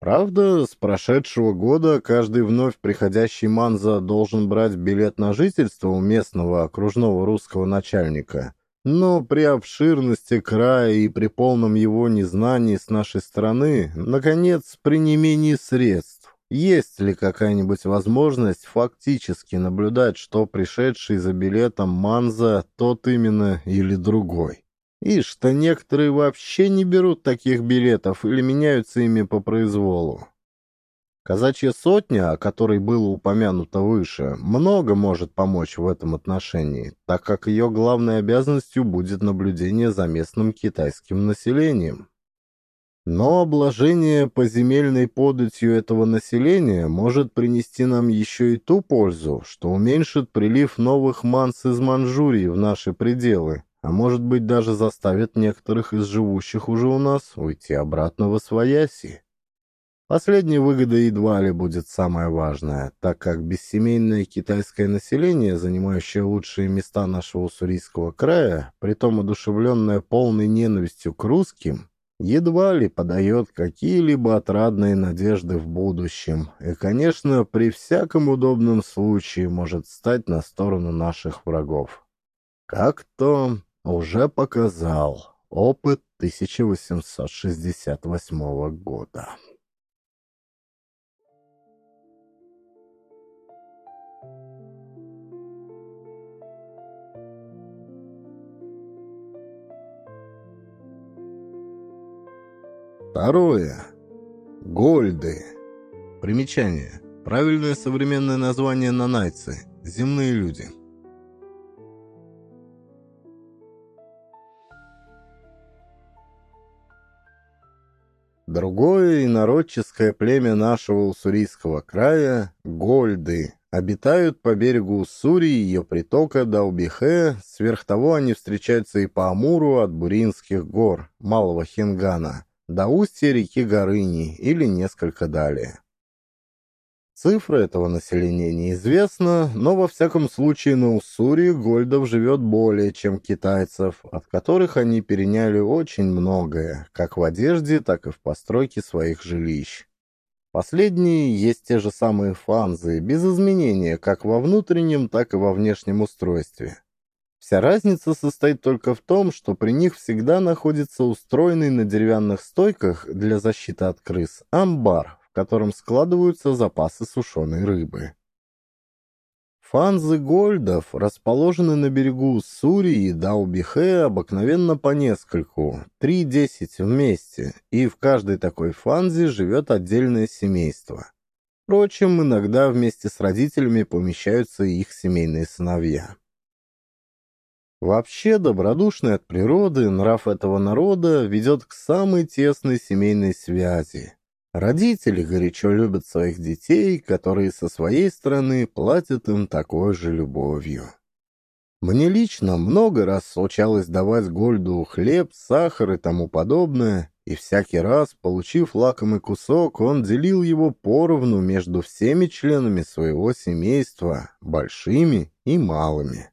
Правда, с прошедшего года каждый вновь приходящий манза должен брать билет на жительство у местного окружного русского начальника. Но при обширности края и при полном его незнании с нашей стороны, наконец, при немении средств, есть ли какая-нибудь возможность фактически наблюдать, что пришедший за билетом манза тот именно или другой? И что некоторые вообще не берут таких билетов или меняются ими по произволу. Казачья сотня, о которой было упомянуто выше, много может помочь в этом отношении, так как ее главной обязанностью будет наблюдение за местным китайским населением. Но обложение поземельной податью этого населения может принести нам еще и ту пользу, что уменьшит прилив новых манс из Манчжурии в наши пределы, а может быть даже заставит некоторых из живущих уже у нас уйти обратно во свояси. Последняя выгода едва ли будет самая важная, так как бессемейное китайское население, занимающее лучшие места нашего уссурийского края, притом одушевленное полной ненавистью к русским, едва ли подает какие-либо отрадные надежды в будущем и, конечно, при всяком удобном случае может стать на сторону наших врагов. Как то уже показал опыт 1868 года. Второе. Гольды. Примечание. Правильное современное название нанайцы. Земные люди. Другое инородческое племя нашего уссурийского края — гольды, обитают по берегу Уссури и ее притока Далбихе, сверх того они встречаются и по Амуру от Буринских гор, Малого Хингана, до устья реки Горыни или несколько далее. Цифра этого населения неизвестна, но во всяком случае на Уссури гольдов живет более, чем китайцев, от которых они переняли очень многое, как в одежде, так и в постройке своих жилищ. Последние есть те же самые фанзы, без изменения как во внутреннем, так и во внешнем устройстве. Вся разница состоит только в том, что при них всегда находится устроенный на деревянных стойках для защиты от крыс амбар, котором складываются запасы сушеной рыбы. Фанзы гольдов расположены на берегу Сури и Даубихе обыкновенно по нескольку, 3-10 вместе, и в каждой такой фанзе живет отдельное семейство. Впрочем, иногда вместе с родителями помещаются их семейные сыновья. Вообще, добродушный от природы, нрав этого народа ведет к самой тесной семейной связи. Родители горячо любят своих детей, которые со своей стороны платят им такой же любовью. Мне лично много раз случалось давать Гольду хлеб, сахар и тому подобное, и всякий раз, получив лакомый кусок, он делил его поровну между всеми членами своего семейства, большими и малыми.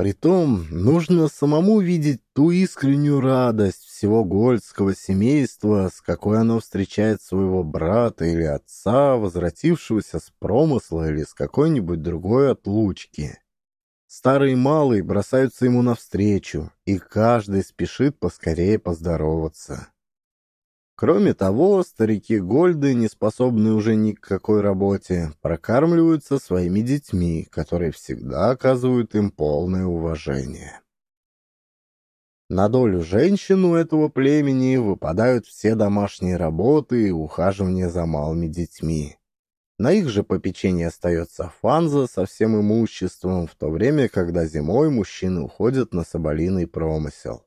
Притом, нужно самому видеть ту искреннюю радость всего гольдского семейства, с какой оно встречает своего брата или отца, возвратившегося с промысла или с какой-нибудь другой отлучки. Старые и малые бросаются ему навстречу, и каждый спешит поскорее поздороваться. Кроме того, старики Гольды, не способные уже ни к какой работе, прокармливаются своими детьми, которые всегда оказывают им полное уважение. На долю женщин у этого племени выпадают все домашние работы и ухаживание за малыми детьми. На их же попечении остается Фанза со всем имуществом, в то время, когда зимой мужчины уходят на соболиный промысел.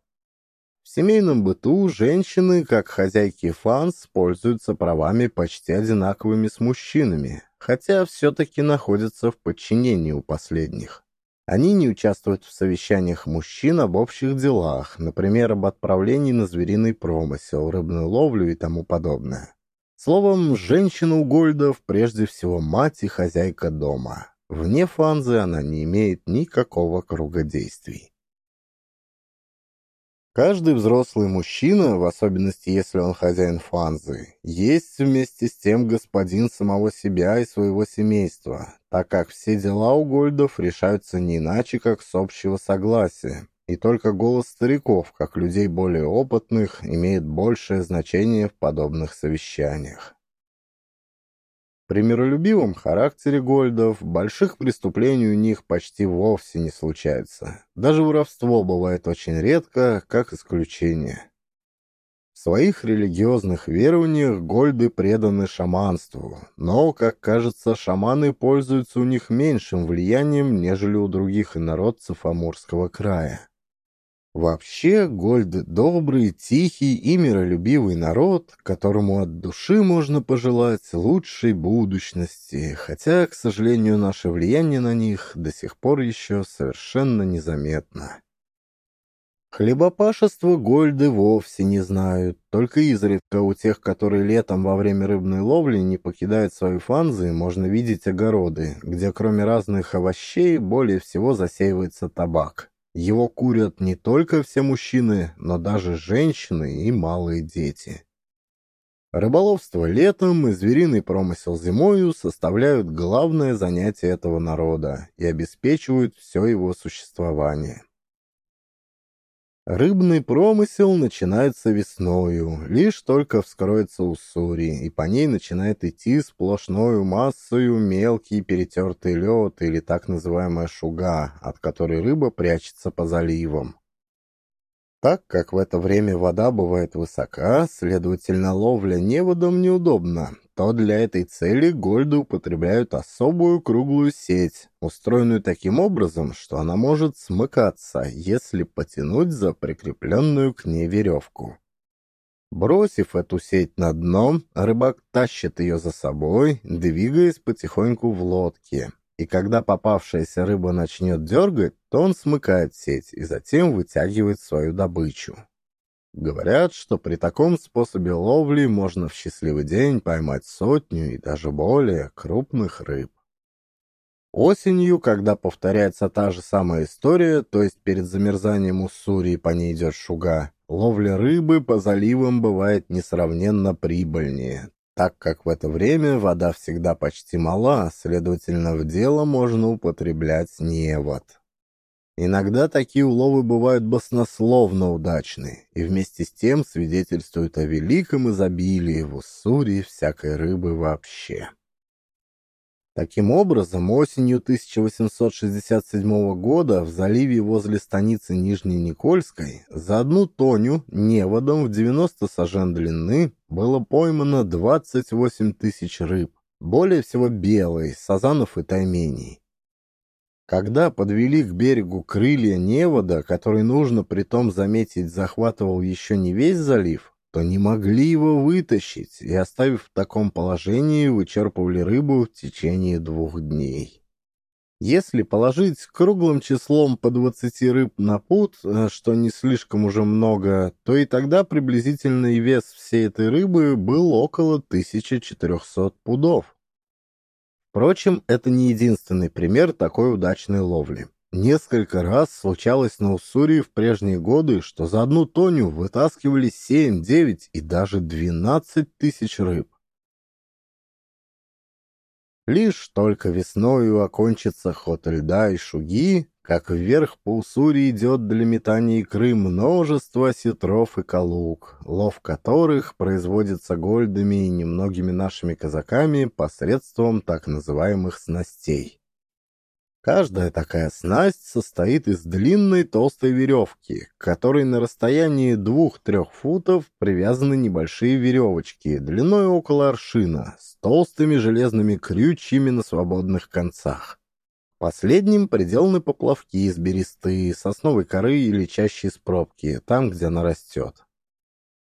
В семейном быту женщины, как хозяйки фанс, пользуются правами почти одинаковыми с мужчинами, хотя все-таки находятся в подчинении у последних. Они не участвуют в совещаниях мужчин об общих делах, например, об отправлении на звериный промысел, рыбную ловлю и тому подобное. Словом, женщина у Гольдов прежде всего мать и хозяйка дома. Вне фанзы она не имеет никакого круга действий. Каждый взрослый мужчина, в особенности если он хозяин фанзы, есть вместе с тем господин самого себя и своего семейства, так как все дела у Гольдов решаются не иначе, как с общего согласия, и только голос стариков, как людей более опытных, имеет большее значение в подобных совещаниях. При миролюбивом характере Гольдов больших преступлений у них почти вовсе не случается. Даже воровство бывает очень редко, как исключение. В своих религиозных верованиях Гольды преданы шаманству, но, как кажется, шаманы пользуются у них меньшим влиянием, нежели у других инородцев Амурского края. Вообще, Гольд — добрый, тихий и миролюбивый народ, которому от души можно пожелать лучшей будущности, хотя, к сожалению, наше влияние на них до сих пор еще совершенно незаметно. Хлебопашество Гольды вовсе не знают, только изредка у тех, которые летом во время рыбной ловли не покидают свои фанзы, можно видеть огороды, где кроме разных овощей более всего засеивается табак. Его курят не только все мужчины, но даже женщины и малые дети. Рыболовство летом и звериный промысел зимою составляют главное занятие этого народа и обеспечивают все его существование. Рыбный промысел начинается весною, лишь только вскроется Уссури, и по ней начинает идти сплошною массою мелкий перетертый лед или так называемая шуга, от которой рыба прячется по заливам. Так как в это время вода бывает высока, следовательно, ловля неводом неудобна, то для этой цели гольды употребляют особую круглую сеть, устроенную таким образом, что она может смыкаться, если потянуть за прикрепленную к ней веревку. Бросив эту сеть на дно, рыбак тащит ее за собой, двигаясь потихоньку в лодке и когда попавшаяся рыба начнет дергать, то он смыкает сеть и затем вытягивает свою добычу. Говорят, что при таком способе ловли можно в счастливый день поймать сотню и даже более крупных рыб. Осенью, когда повторяется та же самая история, то есть перед замерзанием Уссури по ней идет шуга, ловля рыбы по заливам бывает несравненно прибыльнее, так как в это время вода всегда почти мала, следовательно, в дело можно употреблять невод. Иногда такие уловы бывают баснословно удачны и вместе с тем свидетельствуют о великом изобилии в Уссури всякой рыбы вообще. Таким образом, осенью 1867 года в заливе возле станицы Нижней Никольской за одну тоню неводом в 90 сажен длины было поймано 28 тысяч рыб, более всего белой, сазанов и тайменей. Когда подвели к берегу крылья невода, который, нужно притом заметить, захватывал еще не весь залив, то не могли его вытащить и, оставив в таком положении, вычерпывали рыбу в течение двух дней. Если положить круглым числом по 20 рыб на пуд, э, что не слишком уже много, то и тогда приблизительный вес всей этой рыбы был около 1400 пудов. Впрочем, это не единственный пример такой удачной ловли. Несколько раз случалось на Уссурии в прежние годы, что за одну тоню вытаскивали 7, 9 и даже 12 тысяч рыб. Лишь только весною окончится ход льда и шуги, как вверх по Уссури идет для метания икры множество сетров и калуг, лов которых производится гольдами и немногими нашими казаками посредством так называемых снастей. Каждая такая снасть состоит из длинной толстой веревки, к которой на расстоянии двух-трех футов привязаны небольшие веревочки длиной около аршина с толстыми железными крючьями на свободных концах. Последним приделаны поплавки из бересты, сосновой коры или чаще из пробки, там, где она растет.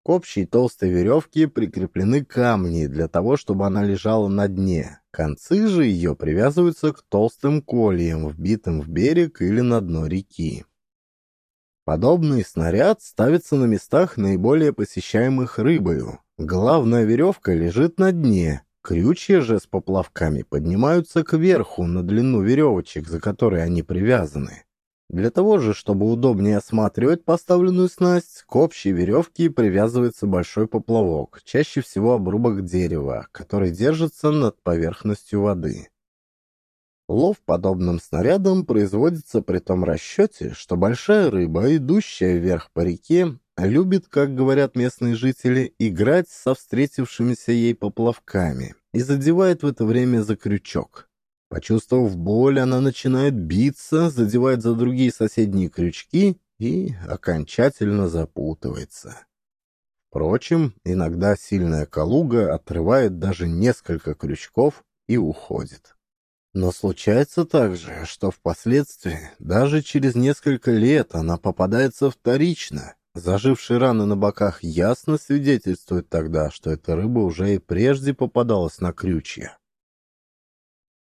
К общей толстой веревке прикреплены камни для того, чтобы она лежала на дне. Концы же ее привязываются к толстым кольям, вбитым в берег или на дно реки. Подобный снаряд ставится на местах наиболее посещаемых рыбою. Главная веревка лежит на дне, крючья же с поплавками поднимаются кверху на длину веревочек, за которые они привязаны. Для того же, чтобы удобнее осматривать поставленную снасть, к общей веревке привязывается большой поплавок, чаще всего обрубок дерева, который держится над поверхностью воды. Лов подобным снарядом производится при том расчете, что большая рыба, идущая вверх по реке, любит, как говорят местные жители, играть со встретившимися ей поплавками и задевает в это время за крючок. Почувствовав боль, она начинает биться, задевает за другие соседние крючки и окончательно запутывается. Впрочем, иногда сильная калуга отрывает даже несколько крючков и уходит. Но случается также, что впоследствии, даже через несколько лет, она попадается вторично. Зажившие раны на боках ясно свидетельствуют тогда, что эта рыба уже и прежде попадалась на крючья.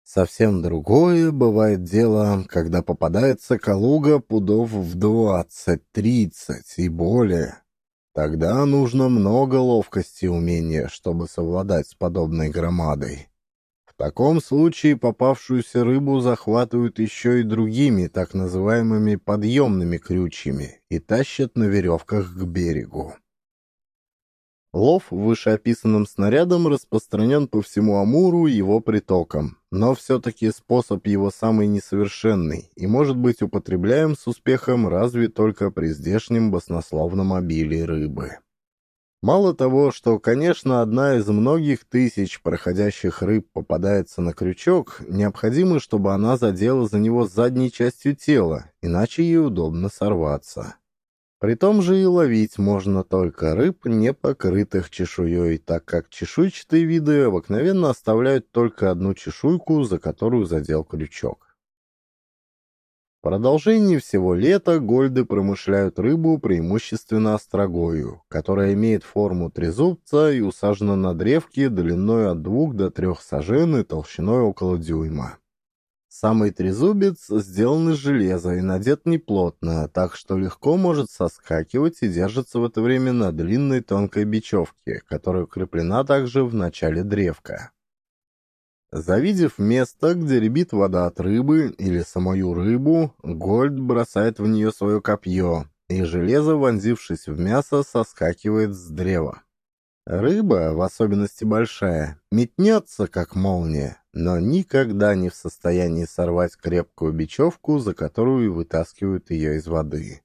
Совсем другое бывает дело, когда попадается калуга пудов в двадцать-тридцать и более. Тогда нужно много ловкости и умения, чтобы совладать с подобной громадой. В таком случае попавшуюся рыбу захватывают еще и другими так называемыми подъемными крючьями и тащат на веревках к берегу. Лов вышеописанным снарядом распространен по всему Амуру и его притокам, но все-таки способ его самый несовершенный и может быть употребляем с успехом разве только при здешнем баснословном обилии рыбы. Мало того, что, конечно, одна из многих тысяч проходящих рыб попадается на крючок, необходимо, чтобы она задела за него задней частью тела, иначе ей удобно сорваться. При том же и ловить можно только рыб, не покрытых чешуей, так как чешуйчатые виды обыкновенно оставляют только одну чешуйку, за которую задел крючок. В продолжении всего лета гольды промышляют рыбу преимущественно острогою, которая имеет форму трезубца и усажена на древке длиной от двух до трех сажен и толщиной около дюйма. Самый трезубец сделан из железа и надет неплотно, так что легко может соскакивать и держится в это время на длинной тонкой бечевке, которая укреплена также в начале древка. Завидев место, где рябит вода от рыбы или самую рыбу, Гольд бросает в нее свое копье, и железо, вонзившись в мясо, соскакивает с древа. Рыба, в особенности большая, метнется, как молния, но никогда не в состоянии сорвать крепкую бечевку, за которую вытаскивают ее из воды.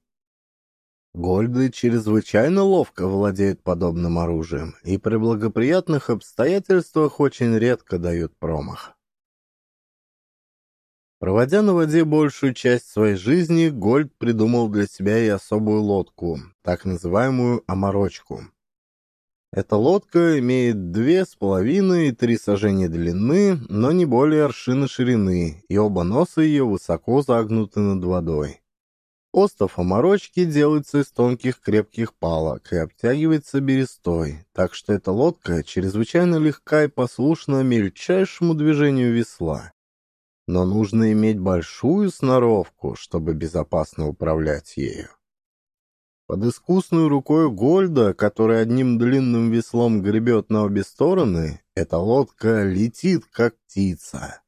Гольды чрезвычайно ловко владеют подобным оружием и при благоприятных обстоятельствах очень редко дают промах. Проводя на воде большую часть своей жизни, Гольд придумал для себя и особую лодку, так называемую «оморочку», эта лодка имеет две с половиной и три сажения длины, но не более аршины ширины, и оба носа ее высоко загнуты над водой. Остов оморочки делается из тонких крепких палок и обтягивается берестой, так что эта лодка чрезвычайно легка и послушна мельчайшему движению весла. Но нужно иметь большую сноровку, чтобы безопасно управлять ею. Под искусной рукой Гольда, который одним длинным веслом гребет на обе стороны, эта лодка летит, как птица.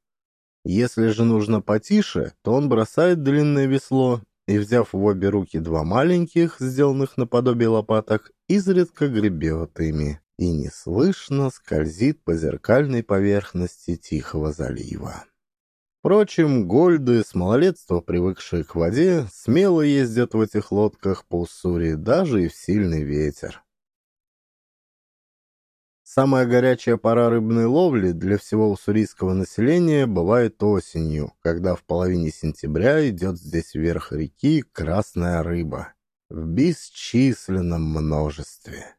Если же нужно потише, то он бросает длинное весло и, взяв в обе руки два маленьких, сделанных наподобие лопаток, изредка гребет ими и неслышно скользит по зеркальной поверхности Тихого залива. Впрочем, гольды, с малолетства привыкшие к воде, смело ездят в этих лодках по Уссури даже и в сильный ветер. Самая горячая пора рыбной ловли для всего уссурийского населения бывает осенью, когда в половине сентября идет здесь вверх реки красная рыба в бесчисленном множестве.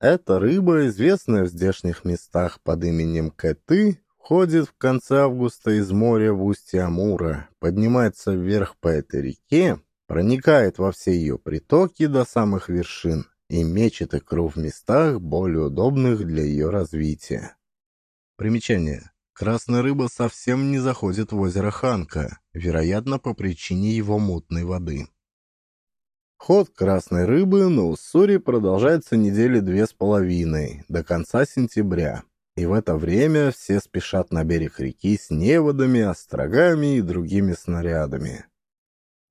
Эта рыба, известная в здешних местах под именем Кэты, ходит в конце августа из моря в устье Амура, поднимается вверх по этой реке, проникает во все ее притоки до самых вершин и мечет икру в местах, более удобных для ее развития. Примечание. Красная рыба совсем не заходит в озеро Ханка, вероятно, по причине его мутной воды. Ход красной рыбы на Уссури продолжается недели две с половиной, до конца сентября и в это время все спешат на берег реки с неводами, острогами и другими снарядами.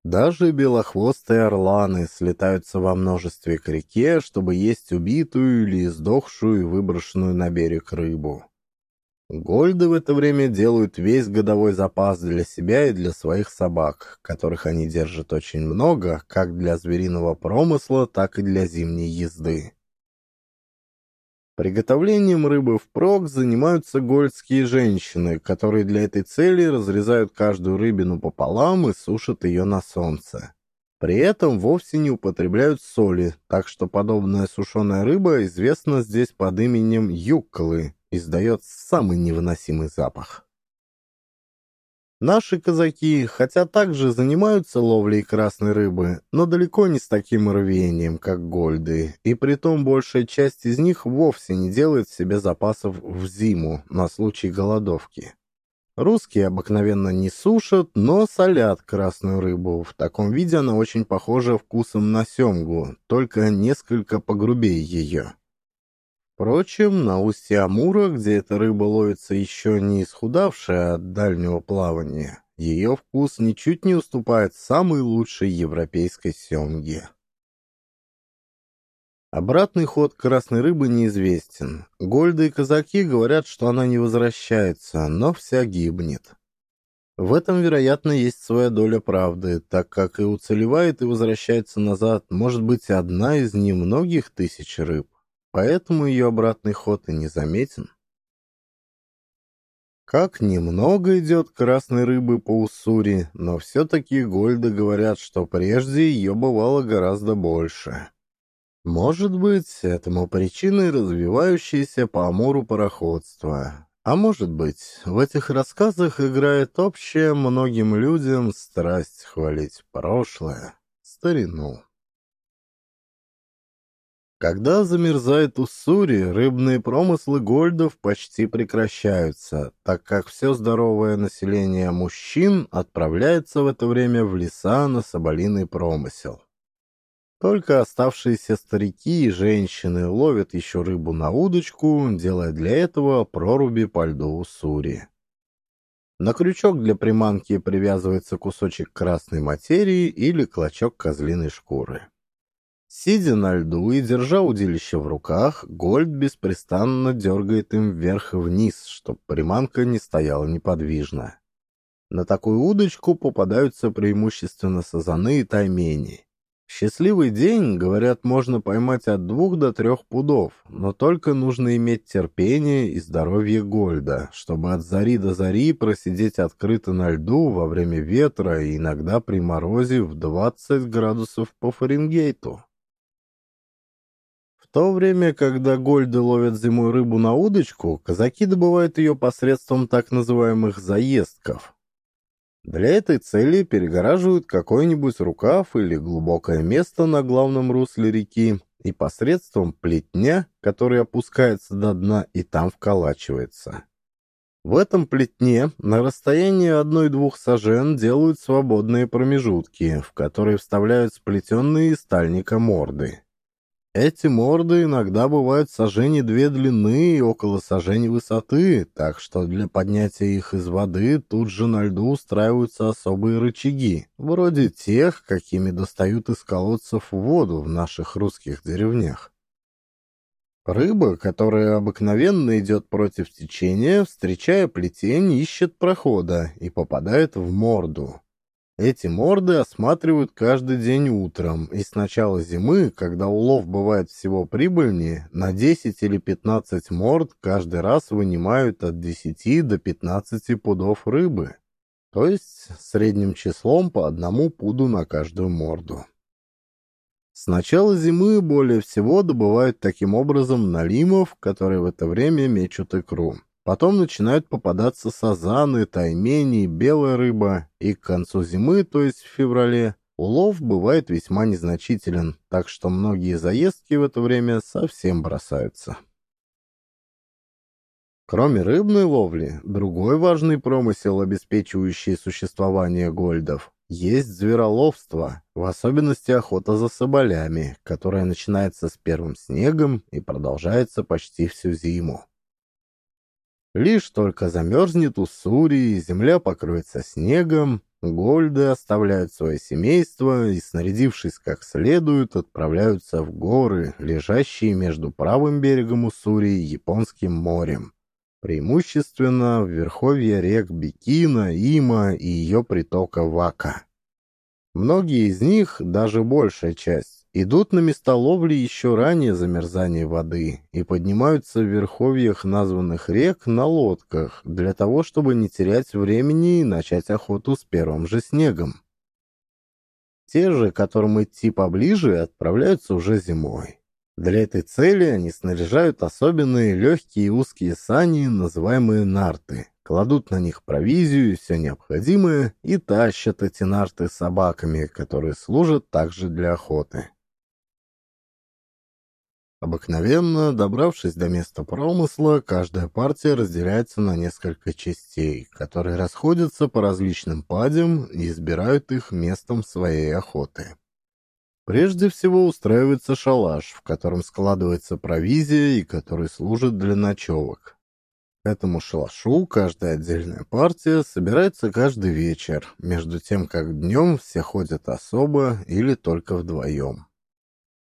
Даже белохвостые орланы слетаются во множестве к реке, чтобы есть убитую или издохшую и выброшенную на берег рыбу. Гольды в это время делают весь годовой запас для себя и для своих собак, которых они держат очень много, как для звериного промысла, так и для зимней езды. Приготовлением рыбы впрок занимаются гольдские женщины, которые для этой цели разрезают каждую рыбину пополам и сушат ее на солнце. При этом вовсе не употребляют соли, так что подобная сушеная рыба известна здесь под именем юкколы, издает самый невыносимый запах. Наши казаки, хотя также занимаются ловлей красной рыбы, но далеко не с таким рвением, как гольды, и притом большая часть из них вовсе не делает себе запасов в зиму на случай голодовки. Русские обыкновенно не сушат, но солят красную рыбу. В таком виде она очень похожа вкусом на семгу, только несколько погрубее ее. Впрочем, на устье Амура, где эта рыба ловится еще не исхудавшая от дальнего плавания, ее вкус ничуть не уступает самой лучшей европейской семге. Обратный ход красной рыбы неизвестен. Гольды и казаки говорят, что она не возвращается, но вся гибнет. В этом, вероятно, есть своя доля правды, так как и уцелевает и возвращается назад, может быть, одна из немногих тысяч рыб поэтому ее обратный ход и незаметен. Как немного идет красной рыбы по Уссури, но все-таки Гольды говорят, что прежде ее бывало гораздо больше. Может быть, этому причиной развивающееся по Амуру пароходство. А может быть, в этих рассказах играет общая многим людям страсть хвалить прошлое, старину. Когда замерзает Уссури, рыбные промыслы гольдов почти прекращаются, так как все здоровое население мужчин отправляется в это время в леса на соболиный промысел. Только оставшиеся старики и женщины ловят еще рыбу на удочку, делая для этого проруби по льду Уссури. На крючок для приманки привязывается кусочек красной материи или клочок козлиной шкуры. Сидя на льду и держа удилище в руках, Гольд беспрестанно дергает им вверх и вниз, чтобы приманка не стояла неподвижно. На такую удочку попадаются преимущественно сазаны и таймени. В счастливый день, говорят, можно поймать от двух до трех пудов, но только нужно иметь терпение и здоровье Гольда, чтобы от зари до зари просидеть открыто на льду во время ветра и иногда при морозе в 20 градусов по Фаренгейту то время, когда гольды ловят зимой рыбу на удочку, казаки добывают ее посредством так называемых заездков. Для этой цели перегораживают какой-нибудь рукав или глубокое место на главном русле реки и посредством плетня, который опускается до дна и там вколачивается. В этом плетне на расстоянии одной-двух сажен делают свободные промежутки, в которые вставляют сплетенные из стальника морды. Эти морды иногда бывают сажени две длины и около сажени высоты, так что для поднятия их из воды тут же на льду устраиваются особые рычаги, вроде тех, какими достают из колодцев воду в наших русских деревнях. Рыба, которая обыкновенно идет против течения, встречая плетень, ищет прохода и попадает в морду. Эти морды осматривают каждый день утром, и с начала зимы, когда улов бывает всего прибыльнее, на 10 или 15 морд каждый раз вынимают от 10 до 15 пудов рыбы, то есть средним числом по одному пуду на каждую морду. С начала зимы более всего добывают таким образом налимов, которые в это время мечут икру. Потом начинают попадаться сазаны, таймени, белая рыба, и к концу зимы, то есть в феврале, улов бывает весьма незначителен, так что многие заездки в это время совсем бросаются. Кроме рыбной ловли, другой важный промысел, обеспечивающий существование гольдов, есть звероловство, в особенности охота за соболями, которая начинается с первым снегом и продолжается почти всю зиму. Лишь только замерзнет Уссури земля покроется снегом, гольды оставляют свое семейство и, снарядившись как следует, отправляются в горы, лежащие между правым берегом Уссури и Японским морем. Преимущественно в верховье рек Бикина, Има и ее притока Вака. Многие из них, даже большая часть, идут на места ловли еще ранее замерзания воды и поднимаются в верховьях названных рек на лодках для того, чтобы не терять времени и начать охоту с первым же снегом. Те же, которым идти поближе, отправляются уже зимой. Для этой цели они снаряжают особенные легкие и узкие сани, называемые нарты, кладут на них провизию и все необходимое и тащат эти нарты собаками, которые служат также для охоты. Обыкновенно, добравшись до места промысла, каждая партия разделяется на несколько частей, которые расходятся по различным падям и избирают их местом своей охоты. Прежде всего устраивается шалаш, в котором складывается провизия и который служит для ночевок этому шалашу каждая отдельная партия собирается каждый вечер, между тем как днем все ходят особо или только вдвоем.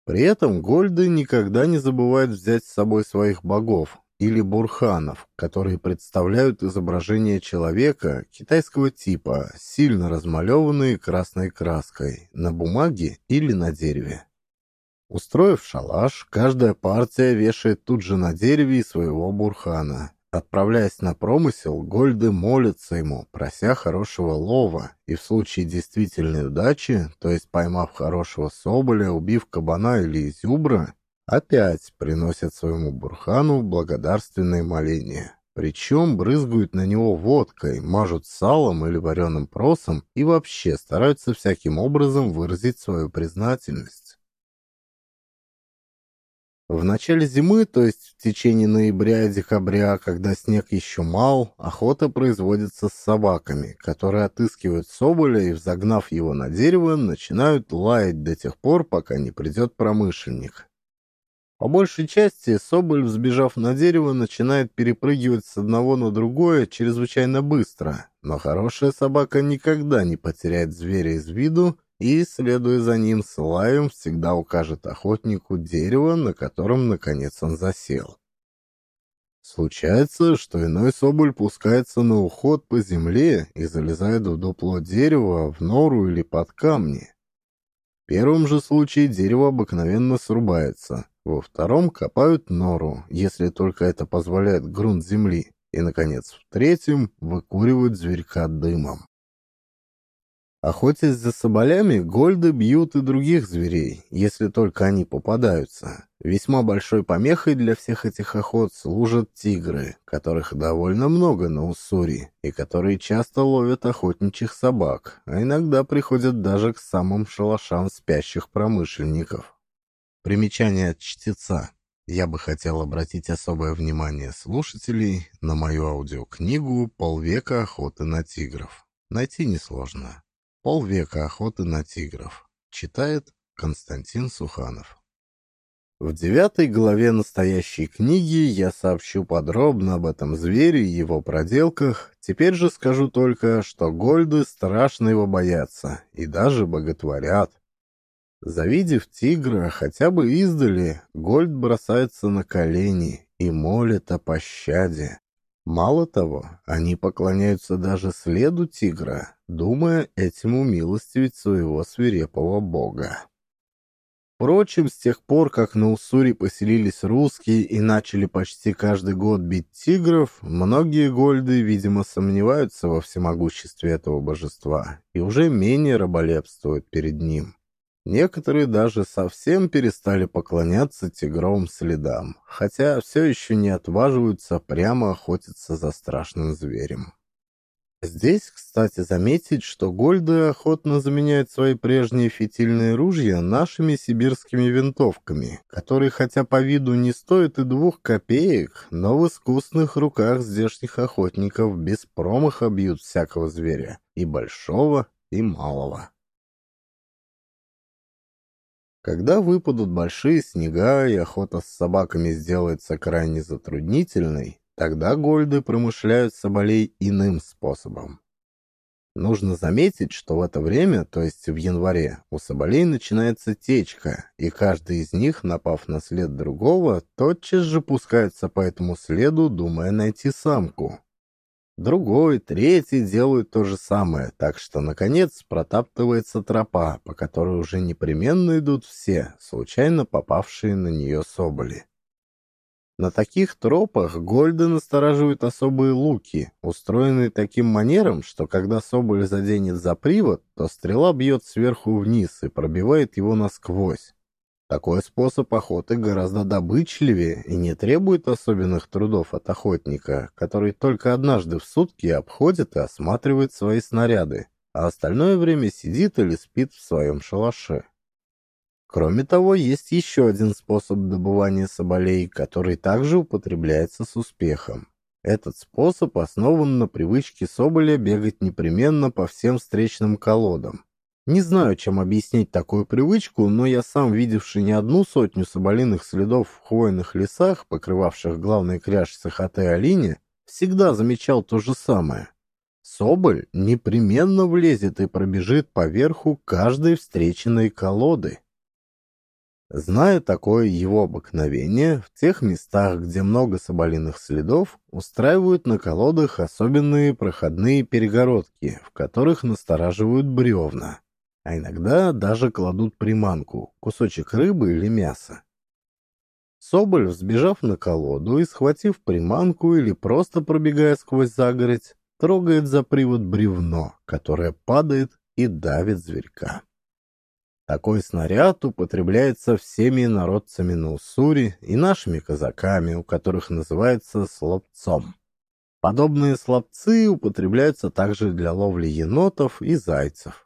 При этом гольды никогда не забывают взять с собой своих богов или бурханов, которые представляют изображение человека китайского типа, сильно размалеванные красной краской, на бумаге или на дереве. Устроив шалаш, каждая партия вешает тут же на дереве своего бурхана, Отправляясь на промысел, Гольды молятся ему, прося хорошего лова, и в случае действительной удачи, то есть поймав хорошего соболя, убив кабана или изюбра, опять приносят своему бурхану благодарственные моления. Причем брызгают на него водкой, мажут салом или вареным просом и вообще стараются всяким образом выразить свою признательность. В начале зимы, то есть в течение ноября и декабря, когда снег еще мал, охота производится с собаками, которые отыскивают соболя и, взогнав его на дерево, начинают лаять до тех пор, пока не придет промышленник. По большей части, соболь, взбежав на дерево, начинает перепрыгивать с одного на другое чрезвычайно быстро, но хорошая собака никогда не потеряет зверя из виду и, следуя за ним с лаем, всегда укажет охотнику дерево, на котором, наконец, он засел. Случается, что иной соболь пускается на уход по земле и залезает в дупло дерева, в нору или под камни. В первом же случае дерево обыкновенно срубается, во втором копают нору, если только это позволяет грунт земли, и, наконец, в третьем выкуривают зверька дымом. Охотясь за соболями, гольды бьют и других зверей, если только они попадаются. Весьма большой помехой для всех этих охот служат тигры, которых довольно много на Уссури, и которые часто ловят охотничьих собак, а иногда приходят даже к самым шалашам спящих промышленников. Примечание от чтеца. Я бы хотел обратить особое внимание слушателей на мою аудиокнигу «Полвека охоты на тигров». Найти несложно. Полвека охоты на тигров. Читает Константин Суханов. В девятой главе настоящей книги я сообщу подробно об этом звере и его проделках. Теперь же скажу только, что гольды страшно его боятся и даже боготворят. Завидев тигра хотя бы издали, Гольд бросается на колени и молит о пощаде. Мало того, они поклоняются даже следу тигра, думая этим умилостивить своего свирепого бога. Впрочем, с тех пор, как на Уссури поселились русские и начали почти каждый год бить тигров, многие гольды, видимо, сомневаются во всемогуществе этого божества и уже менее раболепствуют перед ним. Некоторые даже совсем перестали поклоняться тигровым следам, хотя все еще не отваживаются прямо охотиться за страшным зверем. Здесь, кстати, заметить, что гольды охотно заменяют свои прежние фитильные ружья нашими сибирскими винтовками, которые, хотя по виду не стоят и двух копеек, но в искусных руках здешних охотников без промаха бьют всякого зверя, и большого, и малого. Когда выпадут большие снега и охота с собаками сделается крайне затруднительной, тогда гольды промышляют соболей иным способом. Нужно заметить, что в это время, то есть в январе, у соболей начинается течка, и каждый из них, напав на след другого, тотчас же пускается по этому следу, думая найти самку. Другой, третий делают то же самое, так что, наконец, протаптывается тропа, по которой уже непременно идут все, случайно попавшие на нее соболи. На таких тропах Гольда настораживают особые луки, устроенные таким манером, что когда соболь заденет за привод, то стрела бьет сверху вниз и пробивает его насквозь. Такой способ охоты гораздо добычливее и не требует особенных трудов от охотника, который только однажды в сутки обходит и осматривает свои снаряды, а остальное время сидит или спит в своем шалаше. Кроме того, есть еще один способ добывания соболей, который также употребляется с успехом. Этот способ основан на привычке соболя бегать непременно по всем встречным колодам. Не знаю, чем объяснить такую привычку, но я сам, видевший не одну сотню соболиных следов в хвойных лесах, покрывавших главный кряж Сахаты-Алине, всегда замечал то же самое. Соболь непременно влезет и пробежит по верху каждой встреченной колоды. Зная такое его обыкновение, в тех местах, где много соболиных следов, устраивают на колодах особенные проходные перегородки, в которых настораживают бревна, а иногда даже кладут приманку, кусочек рыбы или мяса. Соболь, взбежав на колоду и схватив приманку или просто пробегая сквозь загородь, трогает за привод бревно, которое падает и давит зверька. Такой снаряд употребляется всеми народцами на Уссури и нашими казаками, у которых называется слабцом. Подобные слабцы употребляются также для ловли енотов и зайцев.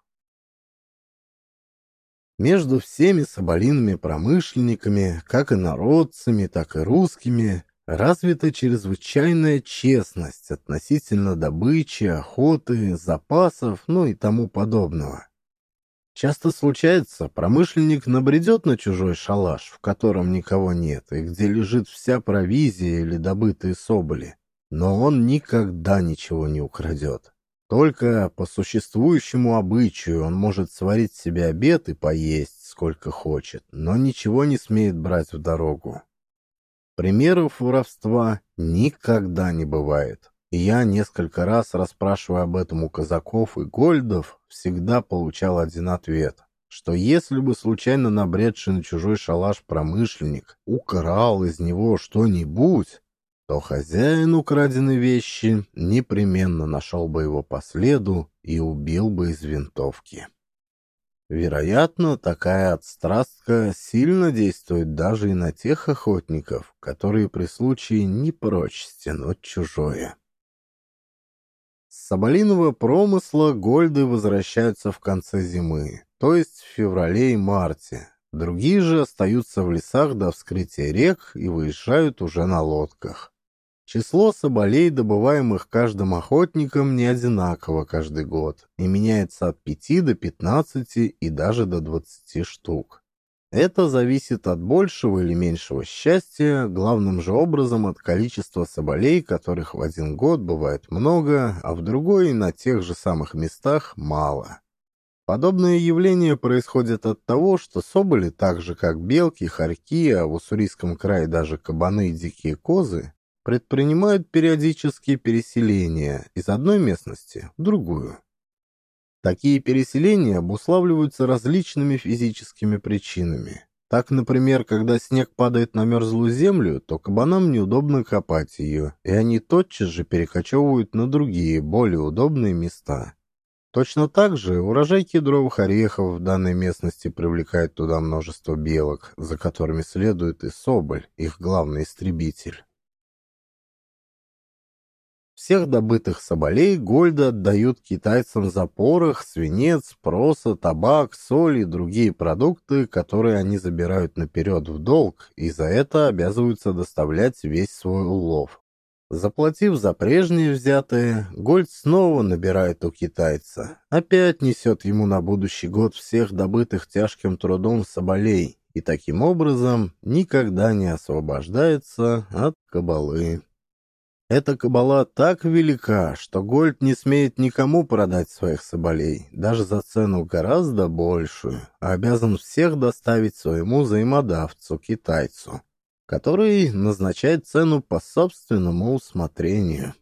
Между всеми соболиными промышленниками, как и народцами, так и русскими, развита чрезвычайная честность относительно добычи, охоты, запасов, ну и тому подобного. Часто случается, промышленник набредет на чужой шалаш, в котором никого нет, и где лежит вся провизия или добытые соболи, но он никогда ничего не украдет. Только по существующему обычаю он может сварить себе обед и поесть, сколько хочет, но ничего не смеет брать в дорогу. Примеров воровства никогда не бывает. И я несколько раз, расспрашивая об этом у казаков и гольдов, всегда получал один ответ, что если бы случайно набредший на чужой шалаш промышленник украл из него что-нибудь, то хозяин украденной вещи непременно нашел бы его по следу и убил бы из винтовки. Вероятно, такая отстрастка сильно действует даже и на тех охотников, которые при случае не прочь стянуть чужое. С соболиного промысла гольды возвращаются в конце зимы, то есть в феврале и марте. Другие же остаются в лесах до вскрытия рек и выезжают уже на лодках. Число соболей, добываемых каждым охотником, не одинаково каждый год и меняется от 5 до 15 и даже до 20 штук. Это зависит от большего или меньшего счастья, главным же образом от количества соболей, которых в один год бывает много, а в другой на тех же самых местах мало. Подобное явление происходит от того, что соболи, так же как белки, хорьки, а в Уссурийском крае даже кабаны и дикие козы, предпринимают периодические переселения из одной местности в другую. Такие переселения обуславливаются различными физическими причинами. Так, например, когда снег падает на мерзлую землю, то кабанам неудобно копать ее, и они тотчас же перекочевывают на другие, более удобные места. Точно так же урожай кедровых орехов в данной местности привлекает туда множество белок, за которыми следует и соболь, их главный истребитель. Всех добытых соболей Гольда отдают китайцам за порох, свинец, проса, табак, соль и другие продукты, которые они забирают наперед в долг, и за это обязываются доставлять весь свой улов. Заплатив за прежние взятые, Гольд снова набирает у китайца. Опять несет ему на будущий год всех добытых тяжким трудом соболей, и таким образом никогда не освобождается от кабалы. Эта кабала так велика, что Гольд не смеет никому продать своих соболей, даже за цену гораздо большую, а обязан всех доставить своему взаимодавцу, китайцу, который назначает цену по собственному усмотрению.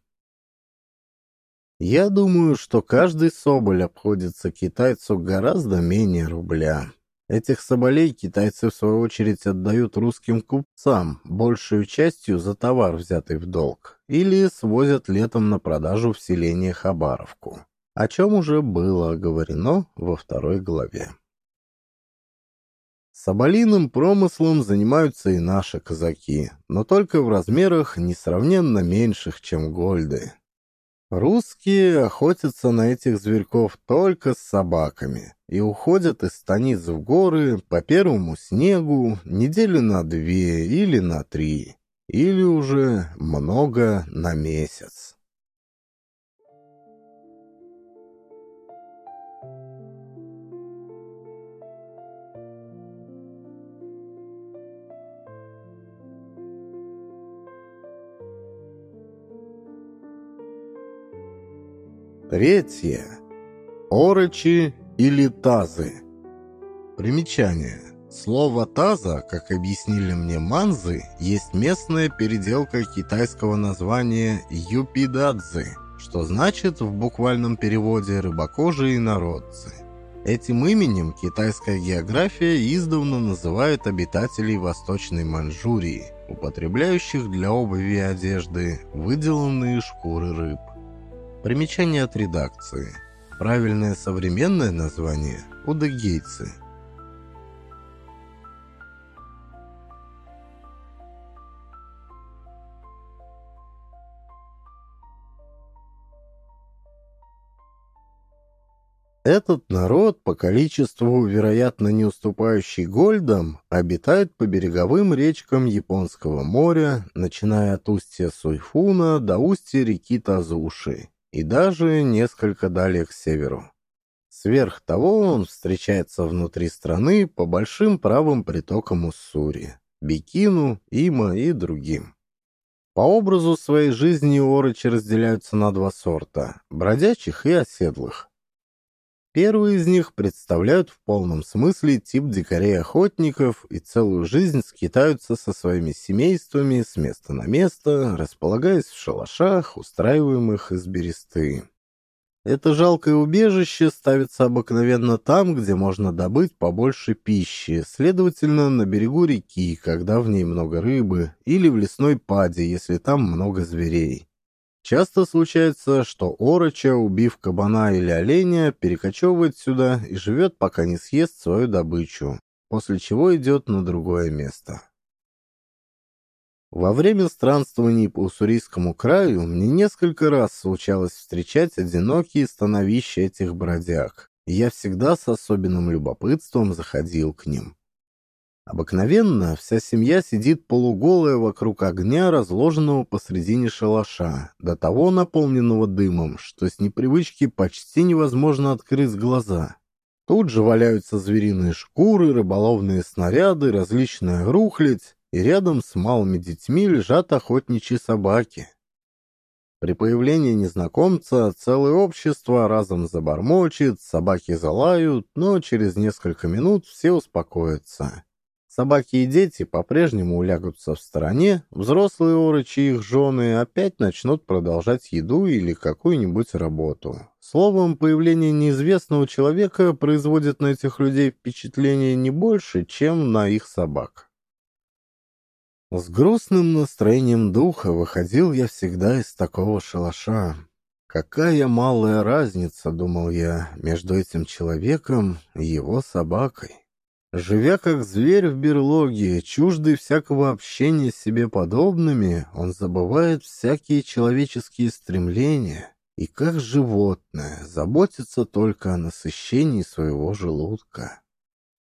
Я думаю, что каждый соболь обходится китайцу гораздо менее рубля. Этих соболей китайцы, в свою очередь, отдают русским купцам, большую частью за товар, взятый в долг, или свозят летом на продажу в селение Хабаровку, о чем уже было оговорено во второй главе. Соболиным промыслом занимаются и наши казаки, но только в размерах несравненно меньших, чем гольды. Русские охотятся на этих зверьков только с собаками и уходят из станиц в горы по первому снегу недели на две или на три, или уже много на месяц. Третье. Орочи или тазы. Примечание. Слово «таза», как объяснили мне манзы, есть местная переделка китайского названия «юпидадзы», что значит в буквальном переводе «рыбокожие народцы». Этим именем китайская география издавна называет обитателей Восточной Маньчжурии, употребляющих для обуви и одежды выделанные шкуры рыб. Примечание от редакции. Правильное современное название – удагейцы. Этот народ, по количеству, вероятно, не уступающий Гольдам, обитает по береговым речкам Японского моря, начиная от устья Суйфуна до устья реки Тазуши и даже несколько далее к северу. Сверх того он встречается внутри страны по большим правым притокам Уссури, Бикину, Има и другим. По образу своей жизни орочи разделяются на два сорта – бродячих и оседлых. Первые из них представляют в полном смысле тип дикарей-охотников и целую жизнь скитаются со своими семействами с места на место, располагаясь в шалашах, устраиваемых из бересты. Это жалкое убежище ставится обыкновенно там, где можно добыть побольше пищи, следовательно, на берегу реки, когда в ней много рыбы, или в лесной паде, если там много зверей. Часто случается, что ороча, убив кабана или оленя, перекочевывает сюда и живет, пока не съест свою добычу, после чего идет на другое место. Во время странствований по Уссурийскому краю мне несколько раз случалось встречать одинокие становища этих бродяг, и я всегда с особенным любопытством заходил к ним. Обыкновенно вся семья сидит полуголая вокруг огня, разложенного посредине шалаша, до того наполненного дымом, что с непривычки почти невозможно открыть глаза. Тут же валяются звериные шкуры, рыболовные снаряды, различная рухлядь, и рядом с малыми детьми лежат охотничьи собаки. При появлении незнакомца целое общество разом забормочет, собаки залают, но через несколько минут все успокоятся. Собаки и дети по-прежнему улягутся в стороне, взрослые орочи и их жены опять начнут продолжать еду или какую-нибудь работу. Словом, появление неизвестного человека производит на этих людей впечатление не больше, чем на их собак. С грустным настроением духа выходил я всегда из такого шалаша. Какая малая разница, думал я, между этим человеком и его собакой. Живя как зверь в берлоге, чуждый всякого общения с себе подобными, он забывает всякие человеческие стремления и, как животное, заботится только о насыщении своего желудка.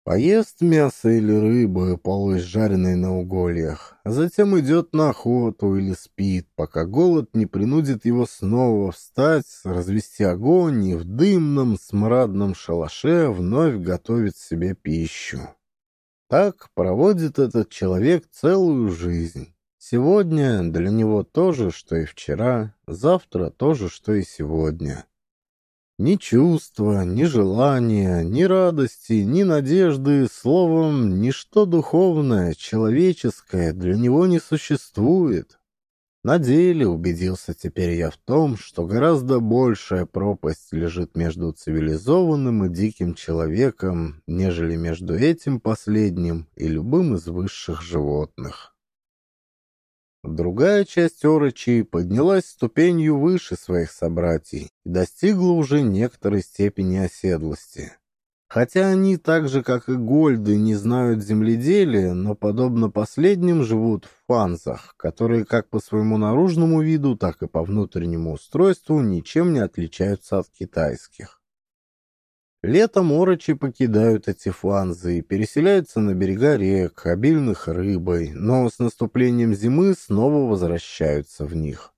Поест мясо или рыбу, полуизжаренной на угольях, а затем идет на охоту или спит, пока голод не принудит его снова встать, развести огонь и в дымном смрадном шалаше вновь готовить себе пищу. Так проводит этот человек целую жизнь. Сегодня для него то же, что и вчера, завтра то же, что и сегодня. Ни чувства, ни желания, ни радости, ни надежды, словом, ничто духовное, человеческое для него не существует. На деле убедился теперь я в том, что гораздо большая пропасть лежит между цивилизованным и диким человеком, нежели между этим последним и любым из высших животных. Другая часть орочей поднялась ступенью выше своих собратьей и достигла уже некоторой степени оседлости. Хотя они так же, как и гольды, не знают земледелия, но, подобно последним, живут в фанзах, которые как по своему наружному виду, так и по внутреннему устройству ничем не отличаются от китайских. Летом орочи покидают эти фанзы и переселяются на берега рек, обильных рыбой, но с наступлением зимы снова возвращаются в них.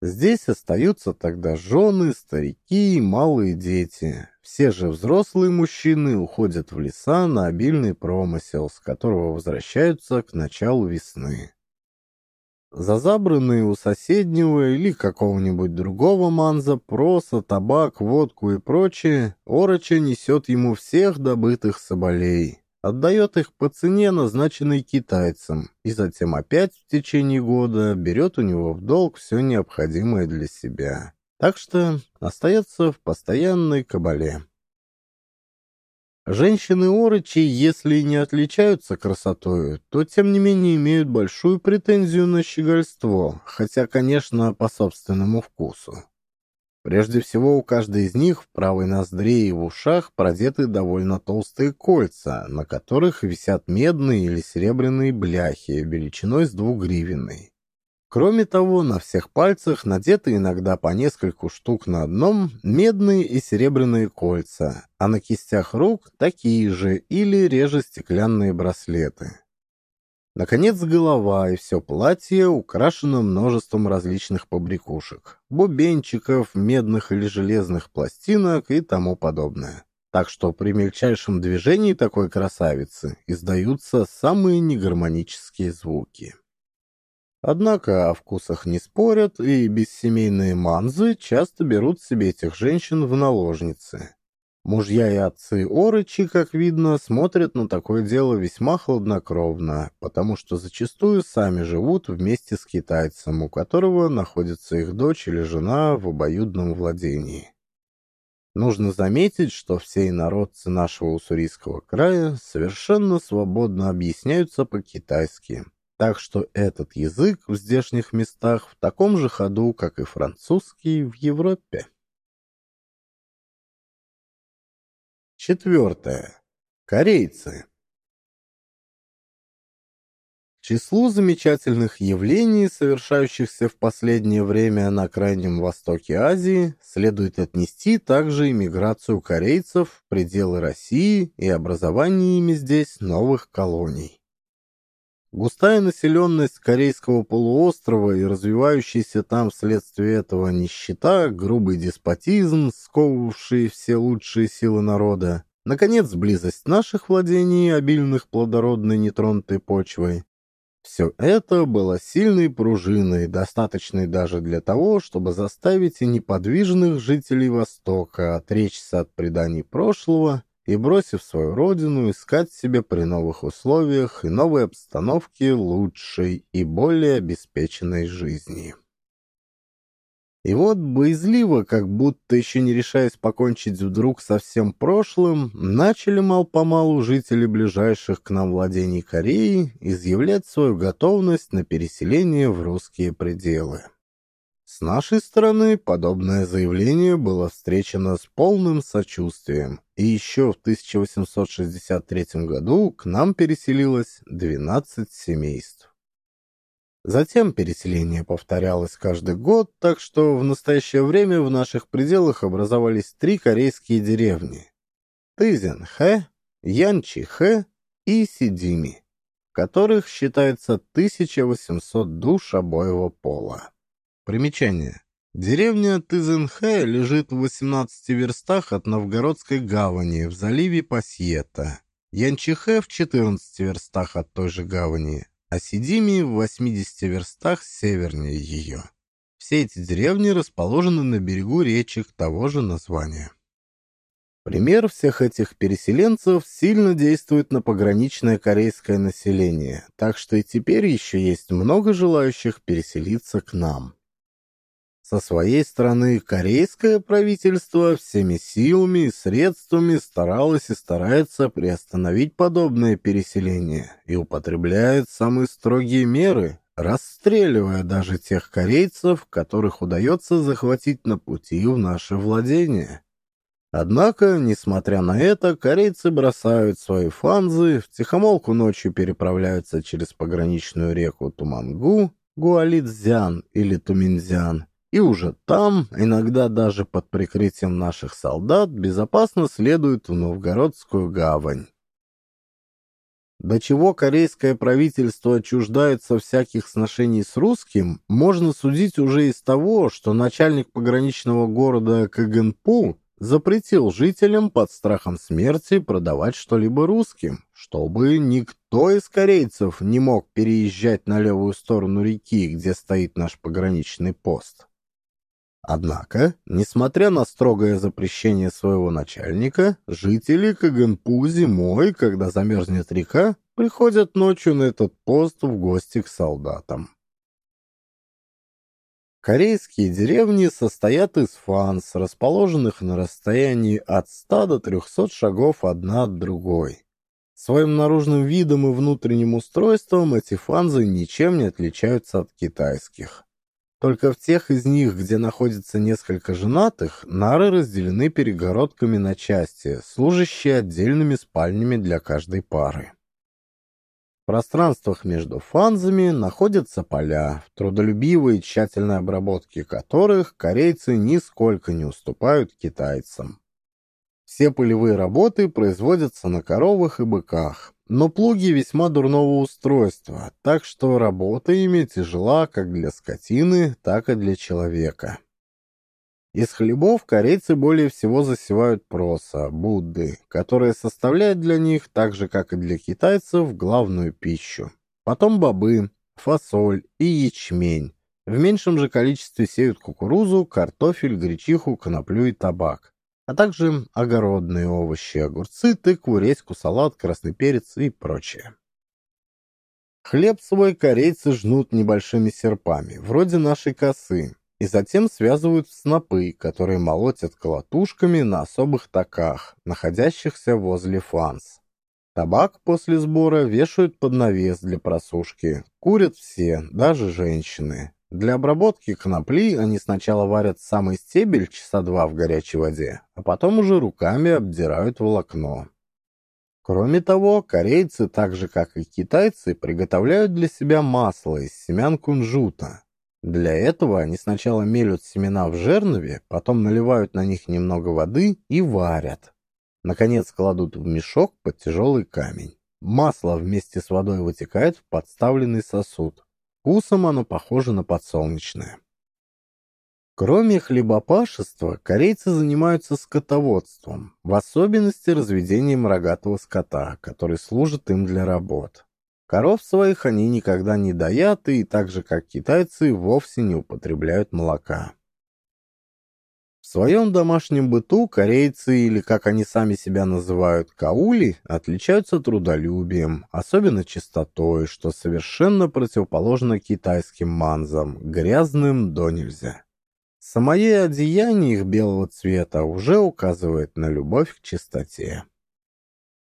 Здесь остаются тогда жены, старики и малые дети. Все же взрослые мужчины уходят в леса на обильный промысел, с которого возвращаются к началу весны. За забранные у соседнего или какого-нибудь другого манза проса, табак, водку и прочее, Ороча несет ему всех добытых соболей, отдает их по цене, назначенной китайцам, и затем опять в течение года берет у него в долг все необходимое для себя. Так что остается в постоянной кабале. Женщины Орычи, если не отличаются красотой, то тем не менее имеют большую претензию на щегольство, хотя, конечно, по собственному вкусу. Прежде всего, у каждой из них в правой ноздре и в ушах продеты довольно толстые кольца, на которых висят медные или серебряные бляхи величиной с двугривенной. Кроме того, на всех пальцах надеты иногда по нескольку штук на одном медные и серебряные кольца, а на кистях рук такие же или реже стеклянные браслеты. Наконец голова и все платье украшено множеством различных побрякушек, бубенчиков, медных или железных пластинок и тому подобное. Так что при мельчайшем движении такой красавицы издаются самые негармонические звуки. Однако о вкусах не спорят, и бессемейные манзы часто берут себе этих женщин в наложницы. Мужья и отцы Орычи, как видно, смотрят на такое дело весьма хладнокровно, потому что зачастую сами живут вместе с китайцем, у которого находится их дочь или жена в обоюдном владении. Нужно заметить, что все инородцы нашего уссурийского края совершенно свободно объясняются по-китайски, так что этот язык в здешних местах в таком же ходу, как и французский в Европе. Четвертое. Корейцы. К числу замечательных явлений, совершающихся в последнее время на Крайнем Востоке Азии, следует отнести также иммиграцию корейцев в пределы России и образование ими здесь новых колоний. Густая населенность Корейского полуострова и развивающаяся там вследствие этого нищета, грубый деспотизм, сковывавший все лучшие силы народа, наконец, близость наших владений, обильных плодородной нетронутой почвой. Все это было сильной пружиной, достаточной даже для того, чтобы заставить и неподвижных жителей Востока отречься от преданий прошлого и, бросив свою родину, искать себе при новых условиях и новой обстановке лучшей и более обеспеченной жизни. И вот боязливо, как будто еще не решаясь покончить вдруг со всем прошлым, начали мал-помалу жители ближайших к нам владений Кореи изъявлять свою готовность на переселение в русские пределы. С нашей стороны подобное заявление было встречено с полным сочувствием, и еще в 1863 году к нам переселилось 12 семейств. Затем переселение повторялось каждый год, так что в настоящее время в наших пределах образовались три корейские деревни – Тызенхэ, Янчихэ и Сидими, в которых считается 1800 душ обоего пола. Примечание. Деревня Тызенхэ лежит в 18 верстах от Новгородской гавани в заливе Пасьета. Янчихэ в 14 верстах от той же гавани. а Сидими в 80 верстах севернее ее. Все эти деревни расположены на берегу речек того же названия. Пример всех этих переселенцев сильно действует на пограничное корейское население, так что и теперь еще есть много желающих переселиться к нам. Со своей стороны, корейское правительство всеми силами и средствами старалось и старается приостановить подобное переселение и употребляет самые строгие меры, расстреливая даже тех корейцев, которых удается захватить на пути в наше владение. Однако, несмотря на это, корейцы бросают свои фанзы, втихомолку ночью переправляются через пограничную реку Тумангу, Гуалидзян или Туминзян, и уже там, иногда даже под прикрытием наших солдат, безопасно следуют в Новгородскую гавань. До чего корейское правительство отчуждается всяких сношений с русским, можно судить уже из того, что начальник пограничного города Кагенпу запретил жителям под страхом смерти продавать что-либо русским, чтобы никто из корейцев не мог переезжать на левую сторону реки, где стоит наш пограничный пост. Однако, несмотря на строгое запрещение своего начальника, жители Каганпу зимой, когда замерзнет река, приходят ночью на этот пост в гости к солдатам. Корейские деревни состоят из фанс, расположенных на расстоянии от 100 до 300 шагов одна от другой. Своим наружным видом и внутренним устройством эти фанзы ничем не отличаются от китайских. Только в тех из них, где находится несколько женатых, нары разделены перегородками на части, служащие отдельными спальнями для каждой пары. В пространствах между фанзами находятся поля, в трудолюбивой тщательной обработке которых корейцы нисколько не уступают китайцам. Все полевые работы производятся на коровах и быках, но плуги весьма дурного устройства, так что работа ими тяжела как для скотины, так и для человека. Из хлебов корейцы более всего засевают проса, будды, которая составляет для них, так же как и для китайцев, главную пищу. Потом бобы, фасоль и ячмень. В меньшем же количестве сеют кукурузу, картофель, гречиху, коноплю и табак а также огородные овощи, огурцы, тыкву, редьку, салат, красный перец и прочее. Хлеб свой корейцы жнут небольшими серпами, вроде нашей косы, и затем связывают в снопы, которые молотят колотушками на особых таках, находящихся возле фанс. Табак после сбора вешают под навес для просушки. Курят все, даже женщины. Для обработки конопли они сначала варят самый стебель часа два в горячей воде, а потом уже руками обдирают волокно. Кроме того, корейцы, так же как и китайцы, приготовляют для себя масло из семян кунжута. Для этого они сначала мелют семена в жернове, потом наливают на них немного воды и варят. Наконец кладут в мешок под тяжелый камень. Масло вместе с водой вытекает в подставленный сосуд. Вкусом оно похоже на подсолнечное. Кроме хлебопашества, корейцы занимаются скотоводством, в особенности разведением рогатого скота, который служит им для работ. Коров своих они никогда не доят и, так же как китайцы, вовсе не употребляют молока. В своем домашнем быту корейцы, или как они сами себя называют, каули, отличаются трудолюбием, особенно чистотой, что совершенно противоположно китайским манзам, грязным до нельзя. Самое одеяние их белого цвета уже указывает на любовь к чистоте.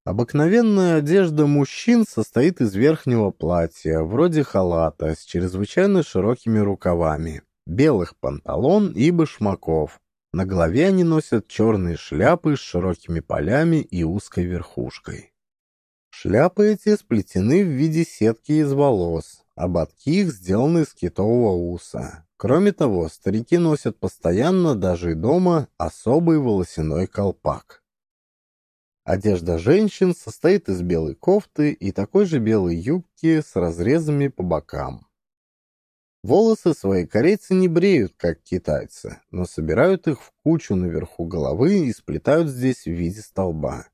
Обыкновенная одежда мужчин состоит из верхнего платья, вроде халата, с чрезвычайно широкими рукавами, белых панталон и башмаков, на голове они носят черные шляпы с широкими полями и узкой верхушкой. Шляпы эти сплетены в виде сетки из волос, ободки их сделаны из китового уса. Кроме того, старики носят постоянно, даже и дома, особый волосяной колпак. Одежда женщин состоит из белой кофты и такой же белой юбки с разрезами по бокам. Волосы свои корейцы не бреют, как китайцы, но собирают их в кучу наверху головы и сплетают здесь в виде столба.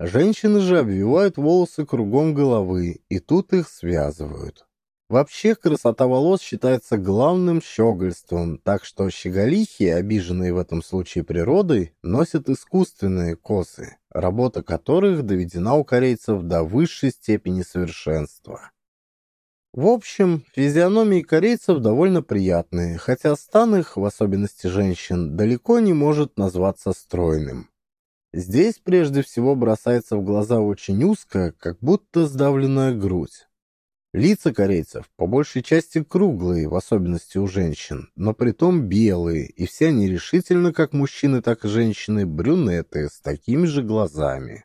Женщины же обвивают волосы кругом головы, и тут их связывают. Вообще, красота волос считается главным щегольством, так что щеголихи, обиженные в этом случае природой, носят искусственные косы, работа которых доведена у корейцев до высшей степени совершенства. В общем, физиономии корейцев довольно приятные, хотя стан их, в особенности женщин, далеко не может назваться стройным. Здесь прежде всего бросается в глаза очень узкая, как будто сдавленная грудь. Лица корейцев по большей части круглые, в особенности у женщин, но притом белые, и все они решительно, как мужчины, так и женщины, брюнеты с такими же глазами.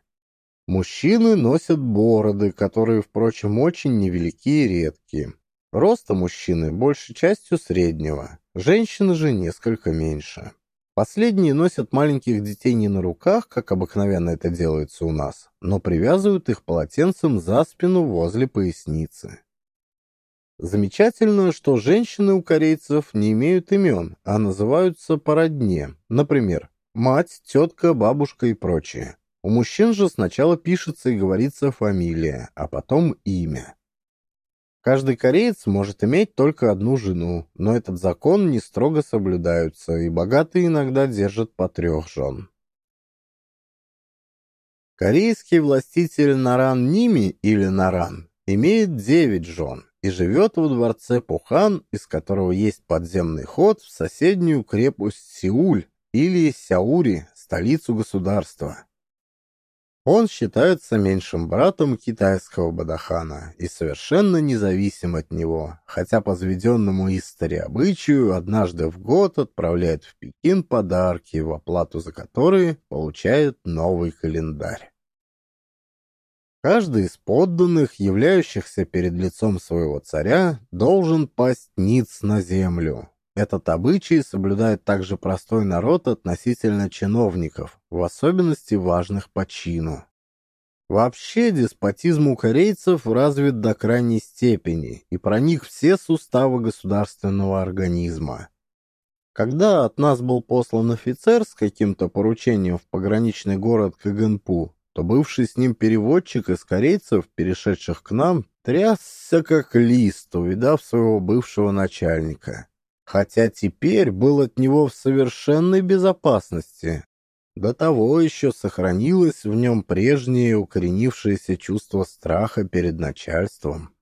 Мужчины носят бороды, которые, впрочем, очень невелики и редкие. Роста мужчины большей частью среднего, женщины же несколько меньше. Последние носят маленьких детей не на руках, как обыкновенно это делается у нас, но привязывают их полотенцем за спину возле поясницы. Замечательно, что женщины у корейцев не имеют имен, а называются по родне, например, мать, тетка, бабушка и прочее. У мужчин же сначала пишется и говорится фамилия, а потом имя. Каждый кореец может иметь только одну жену, но этот закон не строго соблюдается, и богатые иногда держат по трех жен. Корейский властитель Наран Ними или Наран имеет девять жен и живет во дворце Пухан, из которого есть подземный ход в соседнюю крепость Сеуль или Сяури, столицу государства. Он считается меньшим братом китайского Бадахана и совершенно независим от него, хотя по заведенному истори обычаю однажды в год отправляет в Пекин подарки, в оплату за которые получает новый календарь. Каждый из подданных, являющихся перед лицом своего царя, должен пасть ниц на землю, этот обычай соблюдает также простой народ относительно чиновников, в особенности важных по чину. Вообще деспотизм у корейцев развит до крайней степени, и проник все суставы государственного организма. Когда от нас был послан офицер с каким-то поручением в пограничный город Кагенпу, то бывший с ним переводчик из корейцев, перешедших к нам, трясся как лист, увидав своего бывшего начальника хотя теперь был от него в совершенной безопасности. До того еще сохранилось в нем прежнее укоренившееся чувство страха перед начальством.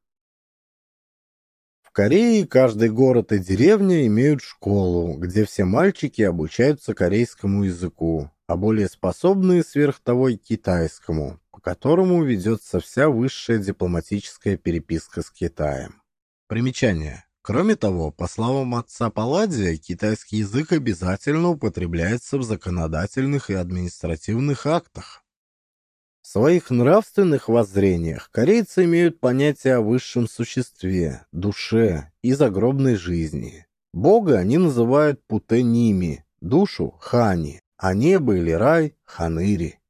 В Корее каждый город и деревня имеют школу, где все мальчики обучаются корейскому языку, а более способные сверх того и китайскому, по которому ведется вся высшая дипломатическая переписка с Китаем. Примечание. Кроме того, по словам отца Палладия, китайский язык обязательно употребляется в законодательных и административных актах. В своих нравственных воззрениях корейцы имеют понятие о высшем существе, душе и загробной жизни. Бога они называют путеними, душу – хани, а небо или рай – ханыри.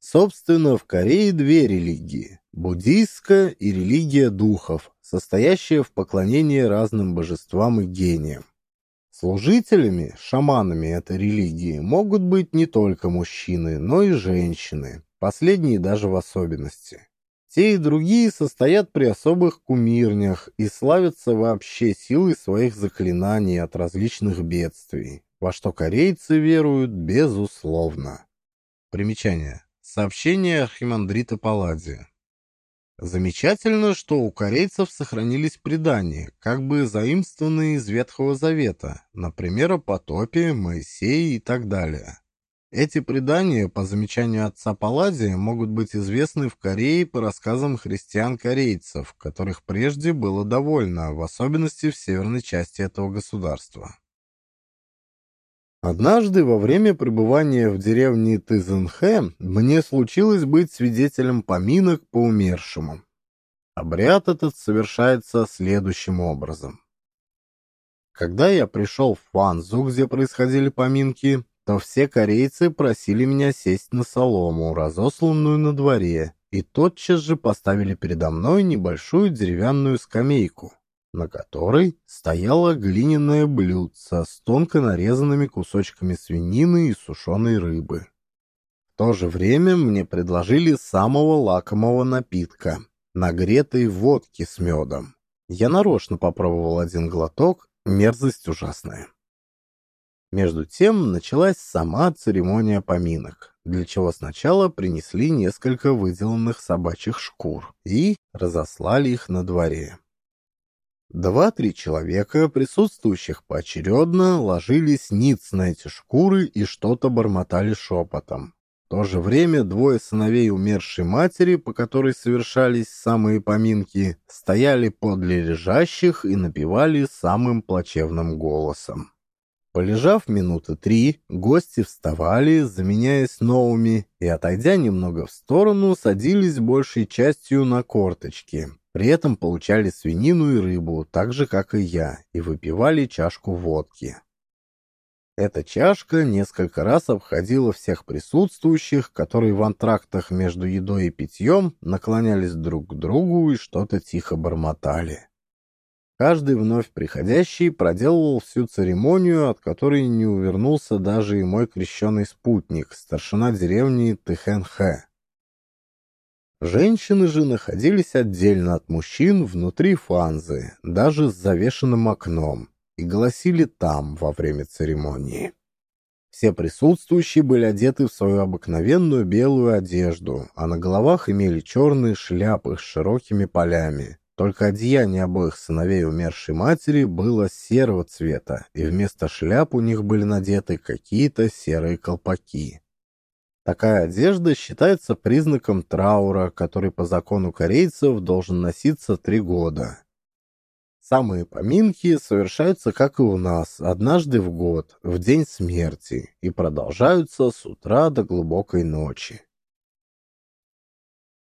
Собственно, в Корее две религии – буддийская и религия духов, состоящее в поклонении разным божествам и гениям. Служителями, шаманами этой религии могут быть не только мужчины, но и женщины, последние даже в особенности. Те и другие состоят при особых кумирнях и славятся вообще силой своих заклинаний от различных бедствий, во что корейцы веруют безусловно. Примечание. Сообщение Архимандрита Палладия. Замечательно, что у корейцев сохранились предания, как бы заимствованные из Ветхого Завета, например, о потопе, Моисее и так далее. Эти предания, по замечанию отца Палладия, могут быть известны в Корее по рассказам христиан-корейцев, которых прежде было довольно, в особенности в северной части этого государства. Однажды во время пребывания в деревне Тызенхэ мне случилось быть свидетелем поминок по умершему. Обряд этот совершается следующим образом. Когда я пришел в Фанзу, где происходили поминки, то все корейцы просили меня сесть на солому, разосланную на дворе, и тотчас же поставили передо мной небольшую деревянную скамейку на которой стояло глиняное блюдце с тонко нарезанными кусочками свинины и сушеной рыбы. В то же время мне предложили самого лакомого напитка — нагретой водки с медом. Я нарочно попробовал один глоток, мерзость ужасная. Между тем началась сама церемония поминок, для чего сначала принесли несколько выделанных собачьих шкур и разослали их на дворе. Два-три человека, присутствующих поочередно, ложились ниц на эти шкуры и что-то бормотали шепотом. В то же время двое сыновей умершей матери, по которой совершались самые поминки, стояли подле лежащих и напевали самым плачевным голосом. Полежав минуты три, гости вставали, заменяясь новыми, и, отойдя немного в сторону, садились большей частью на корточки. При этом получали свинину и рыбу, так же, как и я, и выпивали чашку водки. Эта чашка несколько раз обходила всех присутствующих, которые в антрактах между едой и питьем наклонялись друг к другу и что-то тихо бормотали. Каждый вновь приходящий проделывал всю церемонию, от которой не увернулся даже и мой крещеный спутник, старшина деревни Тыхенхэ. Женщины же находились отдельно от мужчин внутри фанзы, даже с завешенным окном, и голосили там во время церемонии. Все присутствующие были одеты в свою обыкновенную белую одежду, а на головах имели черные шляпы с широкими полями, только одеяние обоих сыновей умершей матери было серого цвета, и вместо шляп у них были надеты какие-то серые колпаки. Такая одежда считается признаком траура, который по закону корейцев должен носиться три года. Самые поминки совершаются, как и у нас, однажды в год, в день смерти, и продолжаются с утра до глубокой ночи.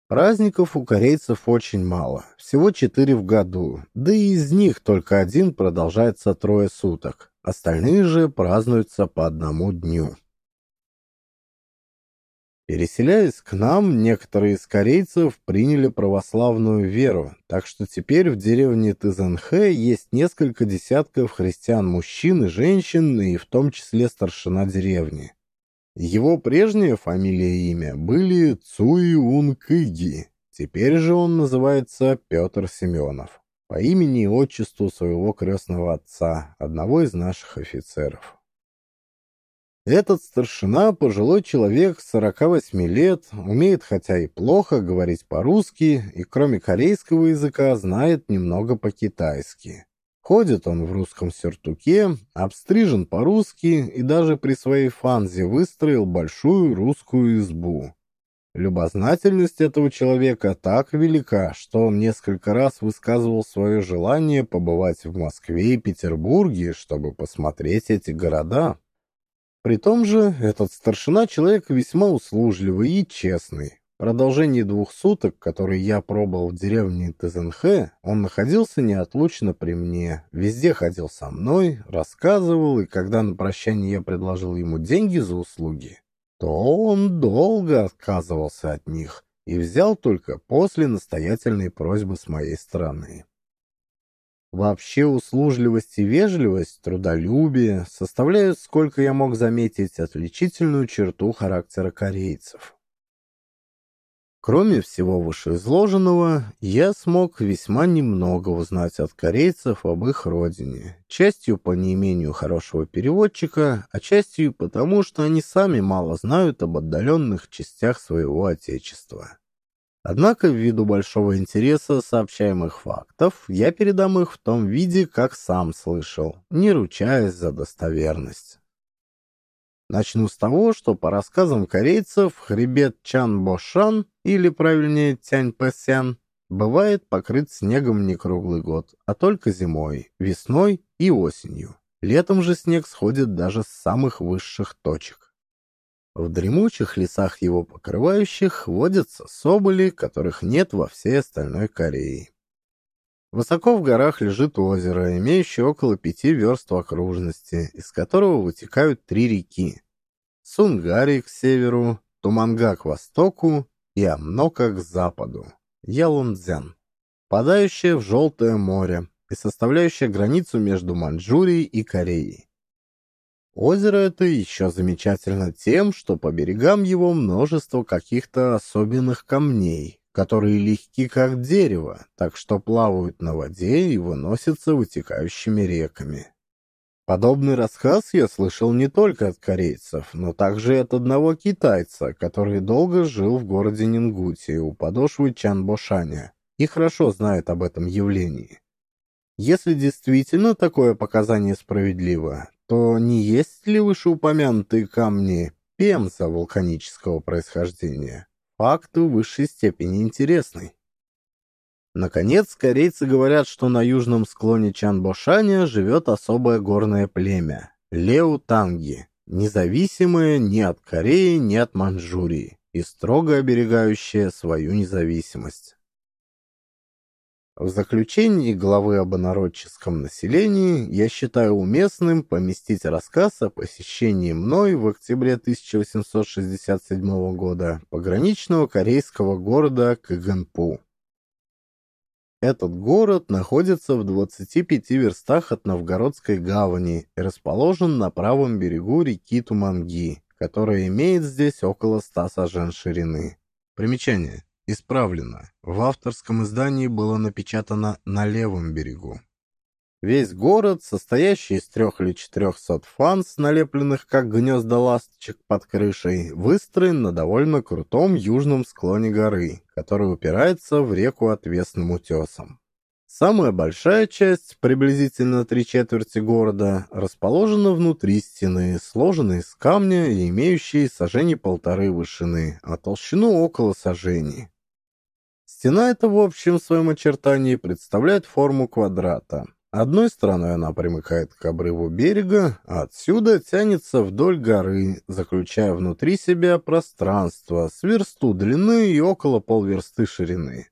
Праздников у корейцев очень мало, всего четыре в году, да и из них только один продолжается трое суток, остальные же празднуются по одному дню. Переселяясь к нам, некоторые из корейцев приняли православную веру, так что теперь в деревне Тызанхэ есть несколько десятков христиан-мужчин и женщин, и в том числе старшина деревни. Его прежняя фамилия и имя были Цуи Ункыги. Теперь же он называется Петр Семенов. По имени и отчеству своего крестного отца, одного из наших офицеров. Этот старшина, пожилой человек, 48 лет, умеет хотя и плохо говорить по-русски, и кроме корейского языка знает немного по-китайски. Ходит он в русском сюртуке, обстрижен по-русски и даже при своей фанзе выстроил большую русскую избу. Любознательность этого человека так велика, что он несколько раз высказывал свое желание побывать в Москве и Петербурге, чтобы посмотреть эти города. При том же этот старшина человек весьма услужливый и честный продолжении двух суток, которые я пробыл в деревне ТЗНХ, он находился неотлучно при мне, везде ходил со мной, рассказывал, и когда на прощание я предложил ему деньги за услуги, то он долго отказывался от них и взял только после настоятельной просьбы с моей стороны. Вообще услужливость и вежливость, трудолюбие составляют, сколько я мог заметить, отличительную черту характера корейцев. Кроме всего вышеизложенного, я смог весьма немного узнать от корейцев об их родине, частью по неимению хорошего переводчика, а частью потому, что они сами мало знают об отдаленных частях своего отечества. Однако, ввиду большого интереса сообщаемых фактов, я передам их в том виде, как сам слышал, не ручаясь за достоверность. Начну с того, что по рассказам корейцев хребет Чан-Бошан, или правильнее Тянь-Пэсян, бывает покрыт снегом не круглый год, а только зимой, весной и осенью. Летом же снег сходит даже с самых высших точек. В дремучих лесах его покрывающих водятся соболи, которых нет во всей остальной Корее. Высоко в горах лежит озеро, имеющее около пяти верст в окружности, из которого вытекают три реки. Сунгари к северу, Туманга к востоку и Амнока к западу, Ялунцзян, впадающая в Желтое море и составляющая границу между Маньчжурией и Кореей. Озеро это еще замечательно тем, что по берегам его множество каких-то особенных камней, которые легки как дерево, так что плавают на воде и выносятся вытекающими реками. Подобный рассказ я слышал не только от корейцев, но также и от одного китайца, который долго жил в городе Нингути у подошвы Чанбошаня и хорошо знает об этом явлении. Если действительно такое показание справедливо, то не есть ли вышеупомянутые камни пемза вулканического происхождения? Факт в высшей степени интересный. Наконец, корейцы говорят, что на южном склоне Чанбошаня живет особое горное племя – Леутанги, независимое ни от Кореи, ни от Манчжурии и строго оберегающее свою независимость. В заключении главы об инородческом населении я считаю уместным поместить рассказ о посещении мной в октябре 1867 года пограничного корейского города Кыганпу. Этот город находится в 25 верстах от Новгородской гавани и расположен на правом берегу реки Туманги, которая имеет здесь около 100 сажен ширины. Примечание. Исправлено. В авторском издании было напечатано «на левом берегу». Весь город, состоящий из трех или четырехсот фанс, налепленных как гнезда ласточек под крышей, выстроен на довольно крутом южном склоне горы, который упирается в реку отвесным утесом. Самая большая часть, приблизительно три четверти города, расположена внутри стены, сложенной из камня и имеющей сажени полторы вышины, а толщину около сажений. Стена эта в общем своем очертании представляет форму квадрата. Одной стороной она примыкает к обрыву берега, а отсюда тянется вдоль горы, заключая внутри себя пространство с версту длины и около полверсты ширины.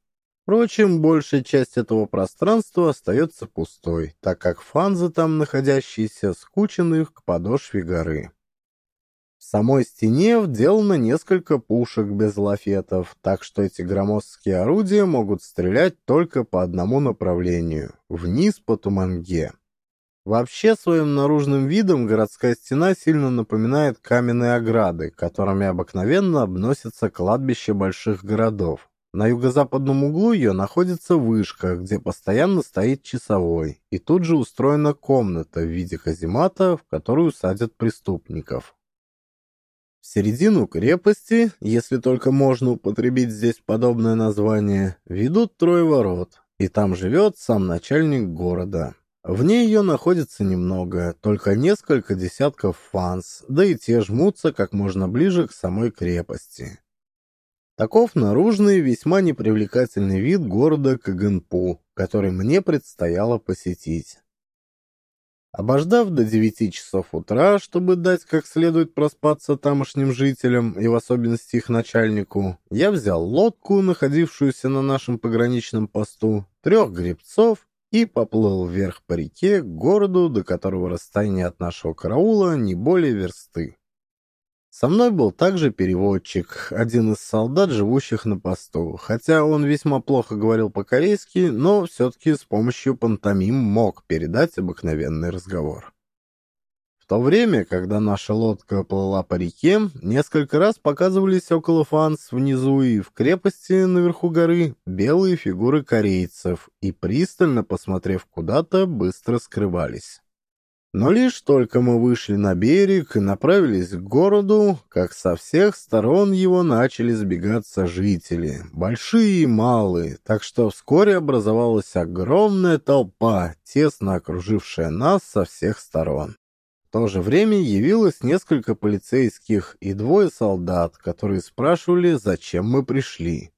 Впрочем, большая часть этого пространства остается пустой, так как фанзы там находящиеся скучены к подошве горы. В самой стене вделано несколько пушек без лафетов, так что эти громоздкие орудия могут стрелять только по одному направлению — вниз по Туманге. Вообще, своим наружным видом городская стена сильно напоминает каменные ограды, которыми обыкновенно обносятся кладбища больших городов. На юго-западном углу ее находится вышка, где постоянно стоит часовой, и тут же устроена комната в виде каземата, в которую садят преступников. В середину крепости, если только можно употребить здесь подобное название, ведут трое ворот, и там живет сам начальник города. Вне ее находится немного, только несколько десятков фанс, да и те жмутся как можно ближе к самой крепости. Таков наружный, весьма непривлекательный вид города Каганпу, который мне предстояло посетить. Обождав до девяти часов утра, чтобы дать как следует проспаться тамошним жителям и в особенности их начальнику, я взял лодку, находившуюся на нашем пограничном посту, трех гребцов и поплыл вверх по реке к городу, до которого расстояние от нашего караула не более версты. Со мной был также переводчик, один из солдат, живущих на посту. Хотя он весьма плохо говорил по-корейски, но все-таки с помощью пантомим мог передать обыкновенный разговор. В то время, когда наша лодка плыла по реке, несколько раз показывались около фанс внизу и в крепости наверху горы белые фигуры корейцев и, пристально посмотрев куда-то, быстро скрывались. Но лишь только мы вышли на берег и направились к городу, как со всех сторон его начали сбегаться жители, большие и малые, так что вскоре образовалась огромная толпа, тесно окружившая нас со всех сторон. В то же время явилось несколько полицейских и двое солдат, которые спрашивали, зачем мы пришли.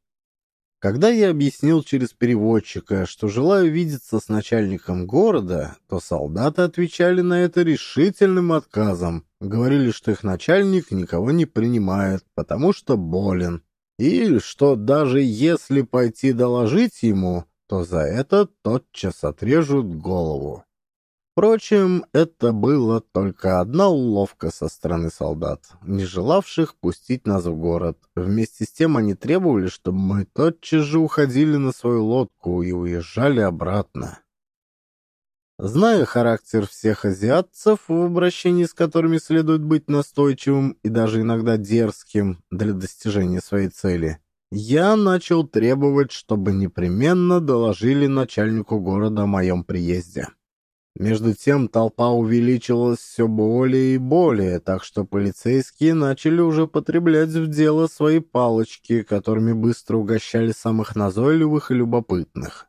Когда я объяснил через переводчика, что желаю видеться с начальником города, то солдаты отвечали на это решительным отказом. Говорили, что их начальник никого не принимает, потому что болен. И что даже если пойти доложить ему, то за это тотчас отрежут голову. Впрочем, это было только одна уловка со стороны солдат, не желавших пустить нас в город. Вместе с тем они требовали, чтобы мы тотчас же уходили на свою лодку и уезжали обратно. Зная характер всех азиатцев, в обращении с которыми следует быть настойчивым и даже иногда дерзким для достижения своей цели, я начал требовать, чтобы непременно доложили начальнику города о моем приезде. Между тем толпа увеличилась все более и более, так что полицейские начали уже потреблять в дело свои палочки, которыми быстро угощали самых назойливых и любопытных.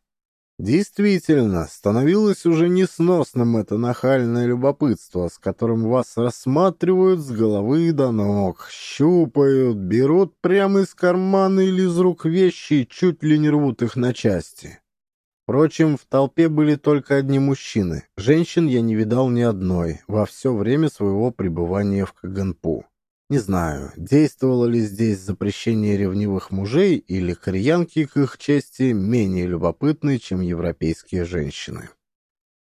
Действительно, становилось уже несносным это нахальное любопытство, с которым вас рассматривают с головы до ног, щупают, берут прямо из кармана или из рук вещи и чуть ли не рвут их на части. Впрочем, в толпе были только одни мужчины. Женщин я не видал ни одной во все время своего пребывания в Каганпу. Не знаю, действовало ли здесь запрещение ревнивых мужей или кореянки к их чести менее любопытны, чем европейские женщины.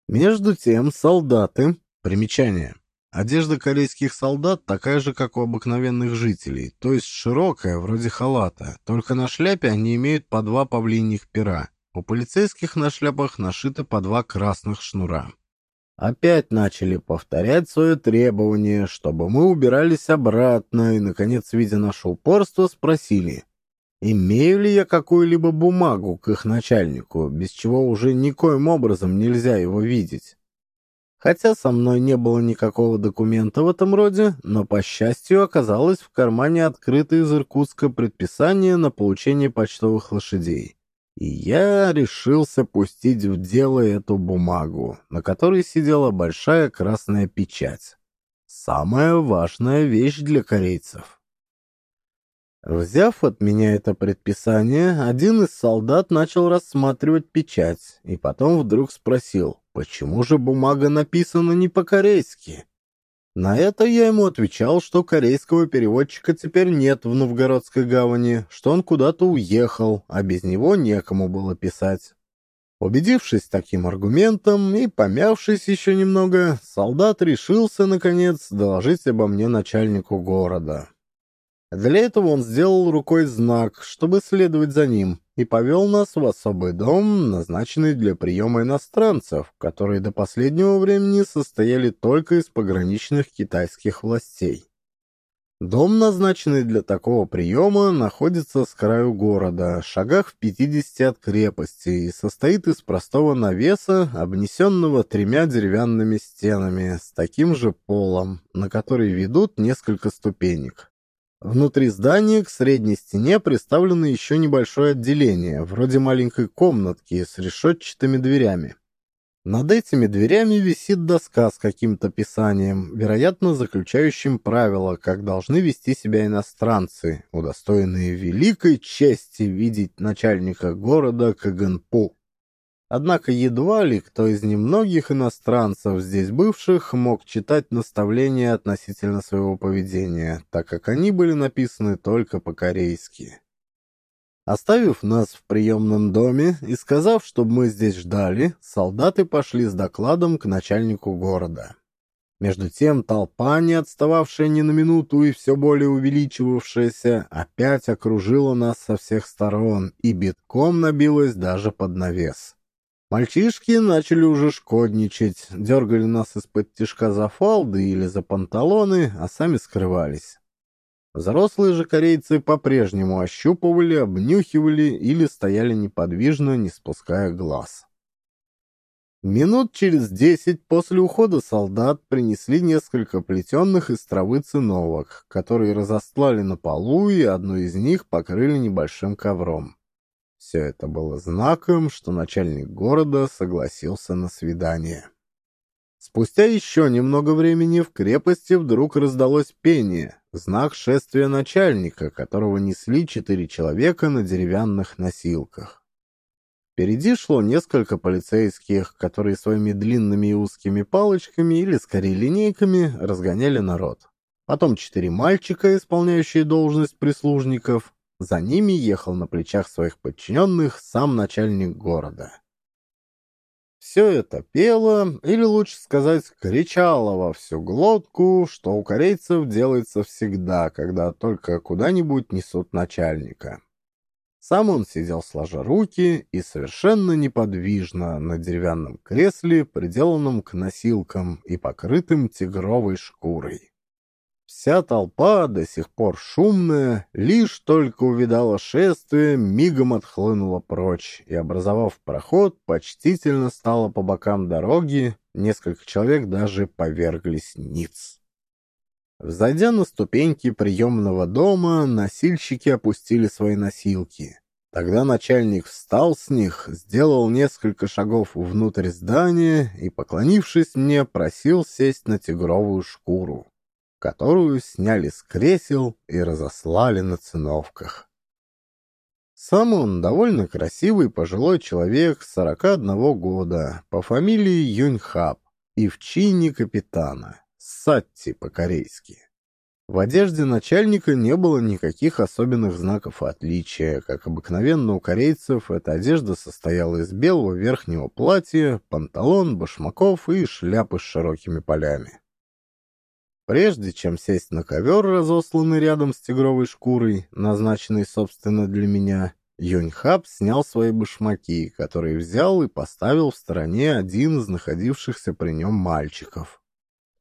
Между тем солдаты... Примечание. Одежда корейских солдат такая же, как у обыкновенных жителей, то есть широкая, вроде халата, только на шляпе они имеют по два павлиньих пера. У полицейских на шляпах нашито по два красных шнура опять начали повторять свое требование, чтобы мы убирались обратно, и, наконец, видя наше упорство, спросили, имею ли я какую-либо бумагу к их начальнику, без чего уже никоим образом нельзя его видеть. Хотя со мной не было никакого документа в этом роде, но, по счастью, оказалось в кармане открытое из Иркутска предписание на получение почтовых лошадей. И я решился пустить в дело эту бумагу, на которой сидела большая красная печать. Самая важная вещь для корейцев. Взяв от меня это предписание, один из солдат начал рассматривать печать, и потом вдруг спросил, почему же бумага написана не по-корейски? На это я ему отвечал, что корейского переводчика теперь нет в Новгородской гавани, что он куда-то уехал, а без него некому было писать. Убедившись таким аргументом и помявшись еще немного, солдат решился, наконец, доложить обо мне начальнику города. Для этого он сделал рукой знак, чтобы следовать за ним, и повел нас в особый дом, назначенный для приема иностранцев, которые до последнего времени состояли только из пограничных китайских властей. Дом, назначенный для такого приема, находится с краю города, шагах в 50 от крепости, и состоит из простого навеса, обнесенного тремя деревянными стенами, с таким же полом, на который ведут несколько ступенек. Внутри здания к средней стене приставлено еще небольшое отделение, вроде маленькой комнатки с решетчатыми дверями. Над этими дверями висит доска с каким-то писанием, вероятно, заключающим правила, как должны вести себя иностранцы, удостоенные великой чести видеть начальника города Каганпу. Однако едва ли кто из немногих иностранцев, здесь бывших, мог читать наставления относительно своего поведения, так как они были написаны только по-корейски. Оставив нас в приемном доме и сказав, чтобы мы здесь ждали, солдаты пошли с докладом к начальнику города. Между тем толпа, не отстававшая ни на минуту и все более увеличивавшаяся, опять окружила нас со всех сторон и битком набилась даже под навес. Мальчишки начали уже шкодничать, дергали нас из-под тишка за фалды или за панталоны, а сами скрывались. Взрослые же корейцы по-прежнему ощупывали, обнюхивали или стояли неподвижно, не спуская глаз. Минут через десять после ухода солдат принесли несколько плетенных из травы циновок, которые разостлали на полу и одну из них покрыли небольшим ковром. Все это было знаком, что начальник города согласился на свидание. Спустя еще немного времени в крепости вдруг раздалось пение, знак шествия начальника, которого несли четыре человека на деревянных носилках. Впереди шло несколько полицейских, которые своими длинными и узкими палочками или скорее линейками разгоняли народ. Потом четыре мальчика, исполняющие должность прислужников, за ними ехал на плечах своих подчиненных сам начальник города. Все это пело, или лучше сказать, кричало во всю глотку, что у корейцев делается всегда, когда только куда-нибудь несут начальника. Сам он сидел сложа руки и совершенно неподвижно на деревянном кресле, приделанном к носилкам и покрытым тигровой шкурой. Вся толпа, до сих пор шумная, лишь только увидала шествие, мигом отхлынула прочь и, образовав проход, почтительно стала по бокам дороги, несколько человек даже поверглись ниц. Взойдя на ступеньки приемного дома, носильщики опустили свои носилки. Тогда начальник встал с них, сделал несколько шагов внутрь здания и, поклонившись мне, просил сесть на тигровую шкуру, которую сняли с кресел и разослали на циновках. Сам он довольно красивый пожилой человек 41 года по фамилии Юньхаб и в чине капитана. Сатти по-корейски. В одежде начальника не было никаких особенных знаков отличия. Как обыкновенно у корейцев, эта одежда состояла из белого верхнего платья, панталон, башмаков и шляпы с широкими полями. Прежде чем сесть на ковер, разосланный рядом с тигровой шкурой, назначенный, собственно, для меня, Юньхаб снял свои башмаки, которые взял и поставил в стороне один из находившихся при нем мальчиков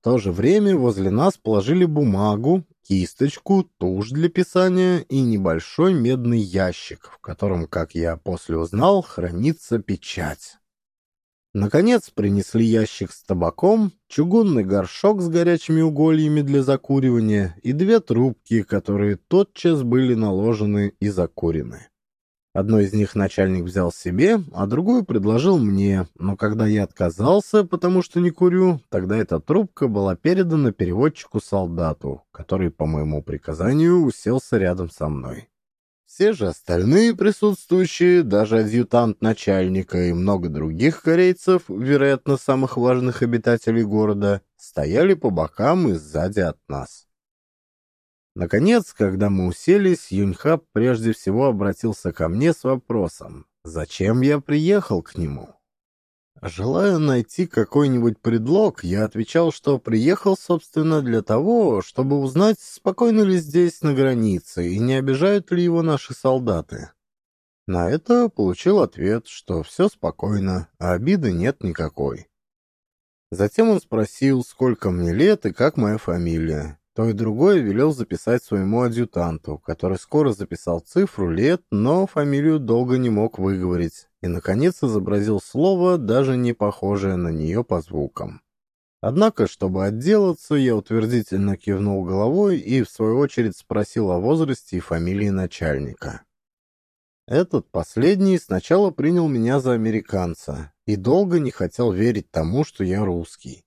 то же время возле нас положили бумагу, кисточку, тушь для писания и небольшой медный ящик, в котором, как я после узнал, хранится печать. Наконец принесли ящик с табаком, чугунный горшок с горячими угольями для закуривания и две трубки, которые тотчас были наложены и закурены. Одну из них начальник взял себе, а другую предложил мне, но когда я отказался, потому что не курю, тогда эта трубка была передана переводчику-солдату, который по моему приказанию уселся рядом со мной. Все же остальные присутствующие, даже адъютант начальника и много других корейцев, вероятно, самых важных обитателей города, стояли по бокам и сзади от нас. Наконец, когда мы уселись, Юньхаб прежде всего обратился ко мне с вопросом, зачем я приехал к нему. Желая найти какой-нибудь предлог, я отвечал, что приехал, собственно, для того, чтобы узнать, спокойно ли здесь на границе и не обижают ли его наши солдаты. На это получил ответ, что все спокойно, а обиды нет никакой. Затем он спросил, сколько мне лет и как моя фамилия. То и другое велел записать своему адъютанту, который скоро записал цифру лет, но фамилию долго не мог выговорить, и, наконец, изобразил слово, даже не похожее на нее по звукам. Однако, чтобы отделаться, я утвердительно кивнул головой и, в свою очередь, спросил о возрасте и фамилии начальника. Этот последний сначала принял меня за американца и долго не хотел верить тому, что я русский.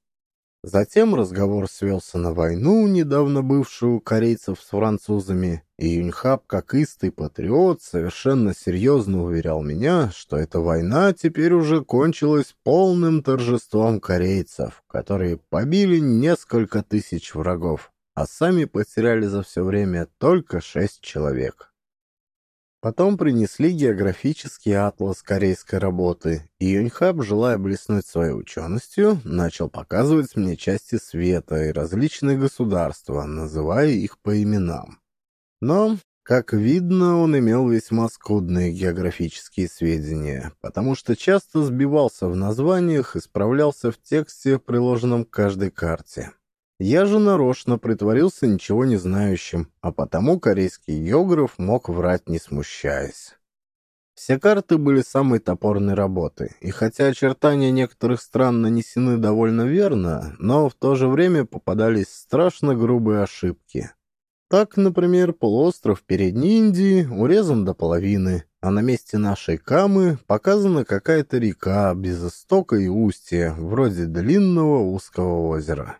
Затем разговор свелся на войну, недавно бывшую корейцев с французами, и Юньхаб, как истый патриот, совершенно серьезно уверял меня, что эта война теперь уже кончилась полным торжеством корейцев, которые побили несколько тысяч врагов, а сами потеряли за все время только шесть человек. Потом принесли географический атлас корейской работы, и Юньхаб, желая блеснуть своей ученостью, начал показывать мне части света и различные государства, называя их по именам. Но, как видно, он имел весьма скудные географические сведения, потому что часто сбивался в названиях и справлялся в тексте, приложенном к каждой карте. Я же нарочно притворился ничего не знающим, а потому корейский географ мог врать, не смущаясь. Все карты были самой топорной работы, и хотя очертания некоторых стран нанесены довольно верно, но в то же время попадались страшно грубые ошибки. Так, например, полуостров Передней Индии урезан до половины, а на месте нашей Камы показана какая-то река без истока и устья, вроде длинного узкого озера.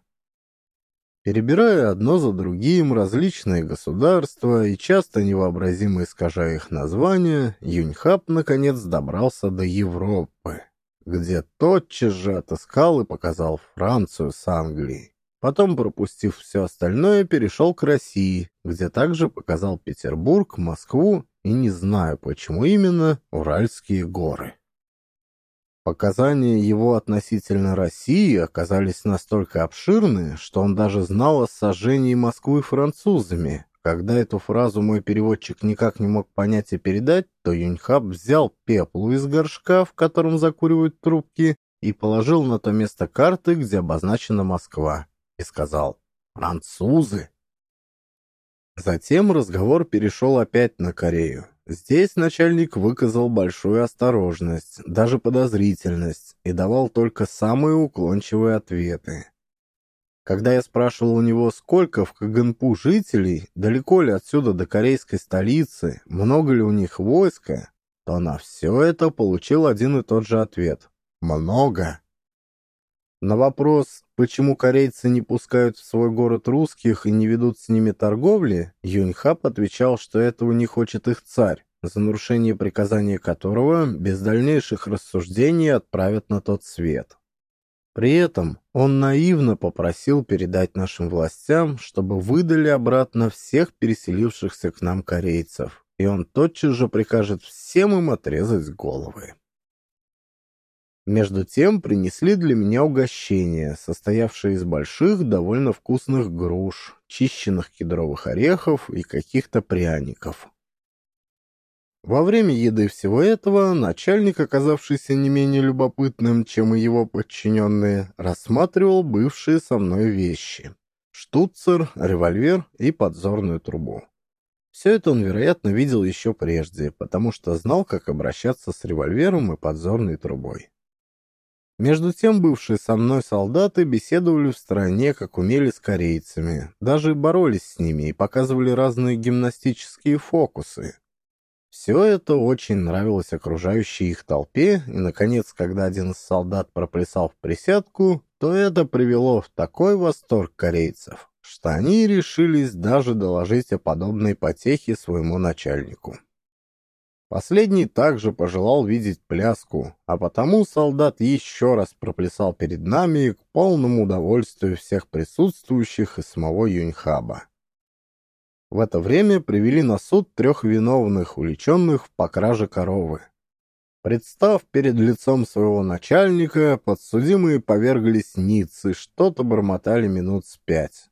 Перебирая одно за другим различные государства и часто невообразимо искажая их названия, Юньхаб наконец добрался до Европы, где тотчас же отыскал и показал Францию с Англией. Потом, пропустив все остальное, перешел к России, где также показал Петербург, Москву и, не знаю почему именно, Уральские горы. Показания его относительно России оказались настолько обширны, что он даже знал о сожжении Москвы французами, Когда эту фразу мой переводчик никак не мог понять и передать, то Юньхаб взял пеплу из горшка, в котором закуривают трубки, и положил на то место карты, где обозначена Москва, и сказал «Французы!». Затем разговор перешел опять на Корею. Здесь начальник выказал большую осторожность, даже подозрительность, и давал только самые уклончивые ответы. Когда я спрашивал у него, сколько в Каганпу жителей, далеко ли отсюда до корейской столицы, много ли у них войска, то на все это получил один и тот же ответ. Много. На вопрос, почему корейцы не пускают в свой город русских и не ведут с ними торговли, Юньхап отвечал, что этого не хочет их царь, за нарушение приказания которого без дальнейших рассуждений отправят на тот свет. При этом он наивно попросил передать нашим властям, чтобы выдали обратно всех переселившихся к нам корейцев, и он тотчас же прикажет всем им отрезать головы. Между тем принесли для меня угощение, состоявшее из больших, довольно вкусных груш, чищенных кедровых орехов и каких-то пряников. Во время еды всего этого начальник, оказавшийся не менее любопытным, чем и его подчиненные, рассматривал бывшие со мной вещи. Штуцер, револьвер и подзорную трубу. Все это он, вероятно, видел еще прежде, потому что знал, как обращаться с револьвером и подзорной трубой. Между тем бывшие со мной солдаты беседовали в стороне, как умели с корейцами, даже боролись с ними и показывали разные гимнастические фокусы. Все это очень нравилось окружающей их толпе, и, наконец, когда один из солдат проплясал в присядку, то это привело в такой восторг корейцев, что они решились даже доложить о подобной потехе своему начальнику. Последний также пожелал видеть пляску, а потому солдат еще раз проплясал перед нами к полному удовольствию всех присутствующих и самого Юньхаба. В это время привели на суд трех виновных, уличенных по краже коровы. Представ перед лицом своего начальника, подсудимые поверглись ниц и что-то бормотали минут с пять.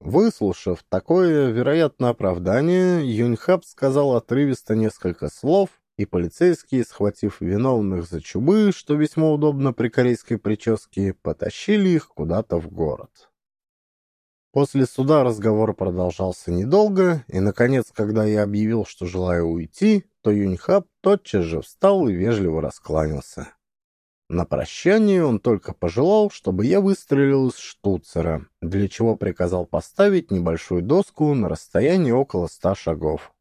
Выслушав такое, вероятно, оправдание, Юньхаб сказал отрывисто несколько слов, и полицейские, схватив виновных за чубы, что весьма удобно при корейской прическе, потащили их куда-то в город. После суда разговор продолжался недолго, и, наконец, когда я объявил, что желаю уйти, то Юньхаб тотчас же встал и вежливо раскланялся. На прощание он только пожелал, чтобы я выстрелил из штуцера, для чего приказал поставить небольшую доску на расстоянии около ста шагов.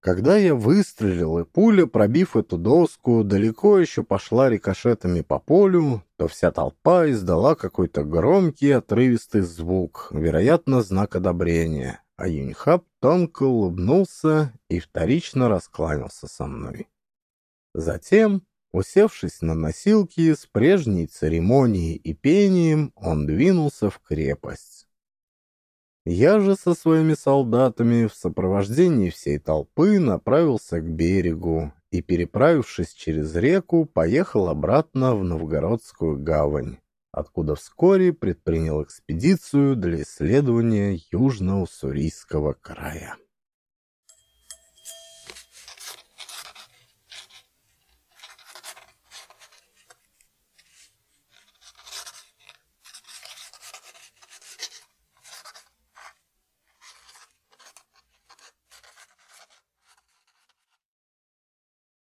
Когда я выстрелил, и пуля, пробив эту доску, далеко еще пошла рикошетами по полю, то вся толпа издала какой-то громкий отрывистый звук, вероятно, знак одобрения, а Юньхаб тонко улыбнулся и вторично раскланялся со мной. Затем Усевшись на носилки, с прежней церемонией и пением он двинулся в крепость. Я же со своими солдатами в сопровождении всей толпы направился к берегу и, переправившись через реку, поехал обратно в Новгородскую гавань, откуда вскоре предпринял экспедицию для исследования Южно-Уссурийского края.